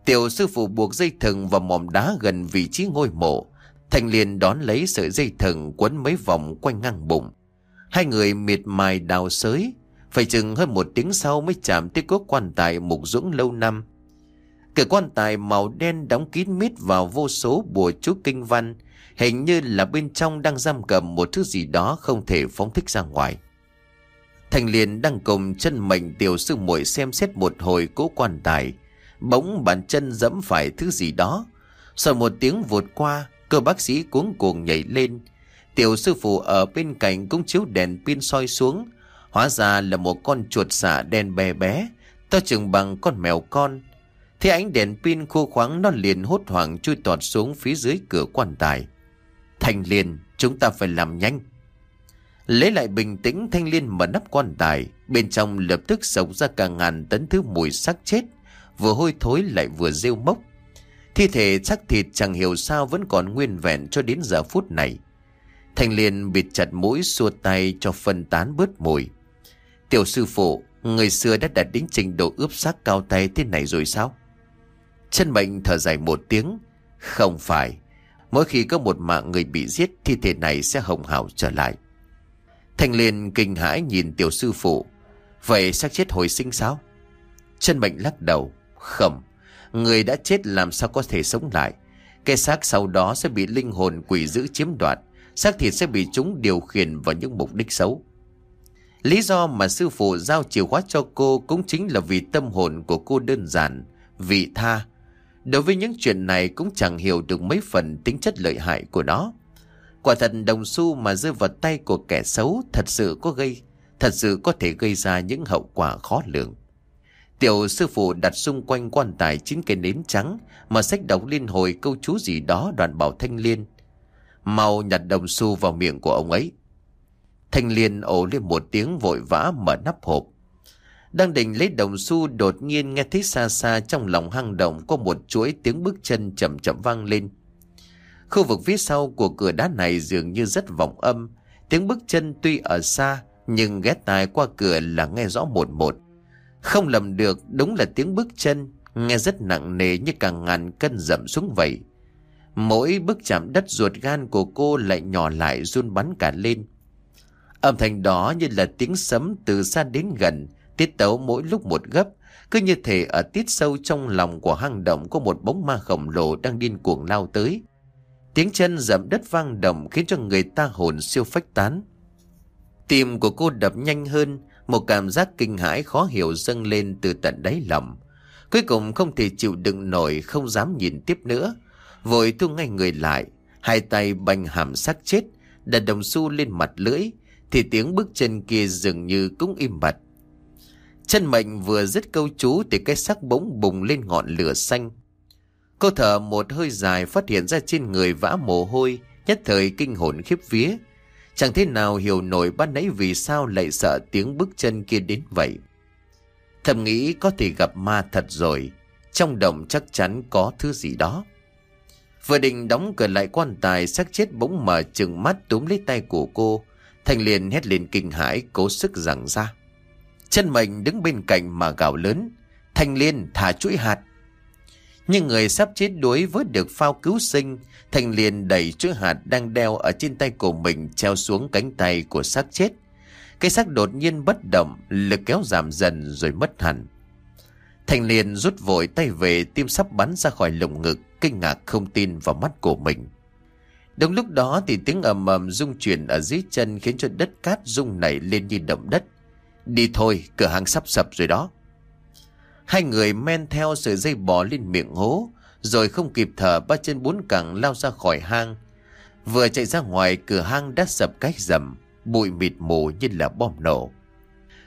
Tiểu sư phụ buộc dây thừng vào mỏm đá gần vị trí ngôi mộ. Thanh Liên đón lấy sợi dây thừng quấn mấy vòng quanh ngang bụng. Hai người miệt mài đào sới. Phải chừng hơn một tiếng sau mới chạm tới cốt quan tài mục dũng lâu năm. Cửa quan tài màu đen đóng kín mít vào vô số bùa chú kinh văn, hình như là bên trong đang giam cầm một thứ gì đó không thể phóng thích ra ngoài. Thành liền đang cùng chân mệnh tiểu sư muội xem xét một hồi cố quan tài, bỗng bàn chân dẫm phải thứ gì đó. Sau một tiếng vụt qua, cơ bác sĩ cuống cuồng nhảy lên. Tiểu sư phụ ở bên cạnh cũng chiếu đèn pin soi xuống. Hóa ra là một con chuột xạ đen bé bé, to chừng bằng con mèo con. Thế ánh đèn pin khô khoáng nó liền hốt hoảng chui tọt xuống phía dưới cửa quan tài. Thanh Liên, chúng ta phải làm nhanh. Lấy lại bình tĩnh Thanh Liên mở nắp quan tài. Bên trong lập tức sống ra cả ngàn tấn thứ mùi xác chết. Vừa hôi thối lại vừa rêu mốc. Thi thể xác thịt chẳng hiểu sao vẫn còn nguyên vẹn cho đến giờ phút này. Thanh Liên bịt chặt mũi xua tay cho phân tán bớt mùi. Tiểu sư phụ, người xưa đã đạt đến trình độ ướp xác cao tay thế này rồi sao? Chân mệnh thở dài một tiếng. Không phải. Mỗi khi có một mạng người bị giết thi thể này sẽ hồng hào trở lại. Thanh Liên kinh hãi nhìn tiểu sư phụ. Vậy xác chết hồi sinh sao? Chân mệnh lắc đầu. Không. Người đã chết làm sao có thể sống lại. Cái xác sau đó sẽ bị linh hồn quỷ giữ chiếm đoạt. Xác thịt sẽ bị chúng điều khiển vào những mục đích xấu. Lý do mà sư phụ giao chìa khóa cho cô cũng chính là vì tâm hồn của cô đơn giản, vị tha, Đối với những chuyện này cũng chẳng hiểu được mấy phần tính chất lợi hại của nó. Quả thật đồng xu mà rơi vào tay của kẻ xấu thật sự có gây, thật sự có thể gây ra những hậu quả khó lường. Tiểu sư phụ đặt xung quanh quan tài chín cây nến trắng mà sách đọc liên hồi câu chú gì đó đoàn bảo thanh liên. Mau nhặt đồng xu vào miệng của ông ấy. Thanh liên ồ lên một tiếng vội vã mở nắp hộp. Đang định lấy đồng xu đột nhiên nghe thấy xa xa trong lòng hang động có một chuỗi tiếng bước chân chậm chậm vang lên. Khu vực phía sau của cửa đá này dường như rất vọng âm. Tiếng bước chân tuy ở xa nhưng ghé tai qua cửa là nghe rõ một một. Không lầm được đúng là tiếng bước chân nghe rất nặng nề như cả ngàn cân dậm xuống vậy. Mỗi bước chạm đất ruột gan của cô lại nhỏ lại run bắn cả lên. Âm thanh đó như là tiếng sấm từ xa đến gần, Tiết tấu mỗi lúc một gấp, cứ như thể ở tiết sâu trong lòng của hang động có một bóng ma khổng lồ đang điên cuồng lao tới. Tiếng chân dậm đất vang động khiến cho người ta hồn siêu phách tán. Tim của cô đập nhanh hơn, một cảm giác kinh hãi khó hiểu dâng lên từ tận đáy lòng. Cuối cùng không thể chịu đựng nổi, không dám nhìn tiếp nữa. Vội thu ngay người lại, hai tay bành hàm xác chết, đặt đồng xu lên mặt lưỡi, thì tiếng bước chân kia dường như cũng im bặt. Chân mệnh vừa dứt câu chú thì cái sắc bỗng bùng lên ngọn lửa xanh. Cô thở một hơi dài phát hiện ra trên người vã mồ hôi, nhất thời kinh hồn khiếp vía. Chẳng thế nào hiểu nổi ban nãy vì sao lại sợ tiếng bước chân kia đến vậy. Thầm nghĩ có thể gặp ma thật rồi, trong động chắc chắn có thứ gì đó. Vừa định đóng cửa lại quan tài xác chết bỗng mở chừng mắt túm lấy tay của cô. Thành liền hét lên kinh hãi cố sức rằng ra. Chân mình đứng bên cạnh mà gào lớn. thanh liên thả chuỗi hạt. Nhưng người sắp chết đuối với được phao cứu sinh. thanh liên đẩy chuỗi hạt đang đeo ở trên tay của mình treo xuống cánh tay của xác chết. Cái xác đột nhiên bất động, lực kéo giảm dần rồi mất hẳn. Thành liền rút vội tay về tim sắp bắn ra khỏi lồng ngực, kinh ngạc không tin vào mắt của mình. Đúng lúc đó thì tiếng ầm ầm rung chuyển ở dưới chân khiến cho đất cát rung nảy lên như động đất. Đi thôi, cửa hàng sắp sập rồi đó. Hai người men theo sợi dây bò lên miệng hố, rồi không kịp thở ba chân bốn cẳng lao ra khỏi hang. Vừa chạy ra ngoài cửa hang đã sập cách rầm, bụi mịt mù như là bom nổ.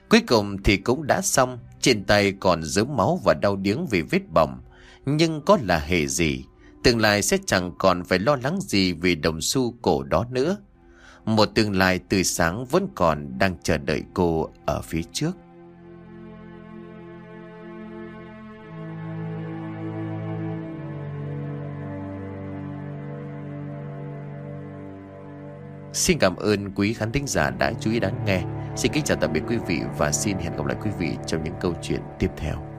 Cuối cùng thì cũng đã xong, trên tay còn dớm máu và đau điếng vì vết bỏng, nhưng có là hề gì, tương lai sẽ chẳng còn phải lo lắng gì vì đồng xu cổ đó nữa. Một tương lai tươi sáng vẫn còn đang chờ đợi cô ở phía trước. Xin cảm ơn quý khán thính giả đã chú ý đón nghe. Xin kính chào tạm biệt quý vị và xin hẹn gặp lại quý vị trong những câu chuyện tiếp theo.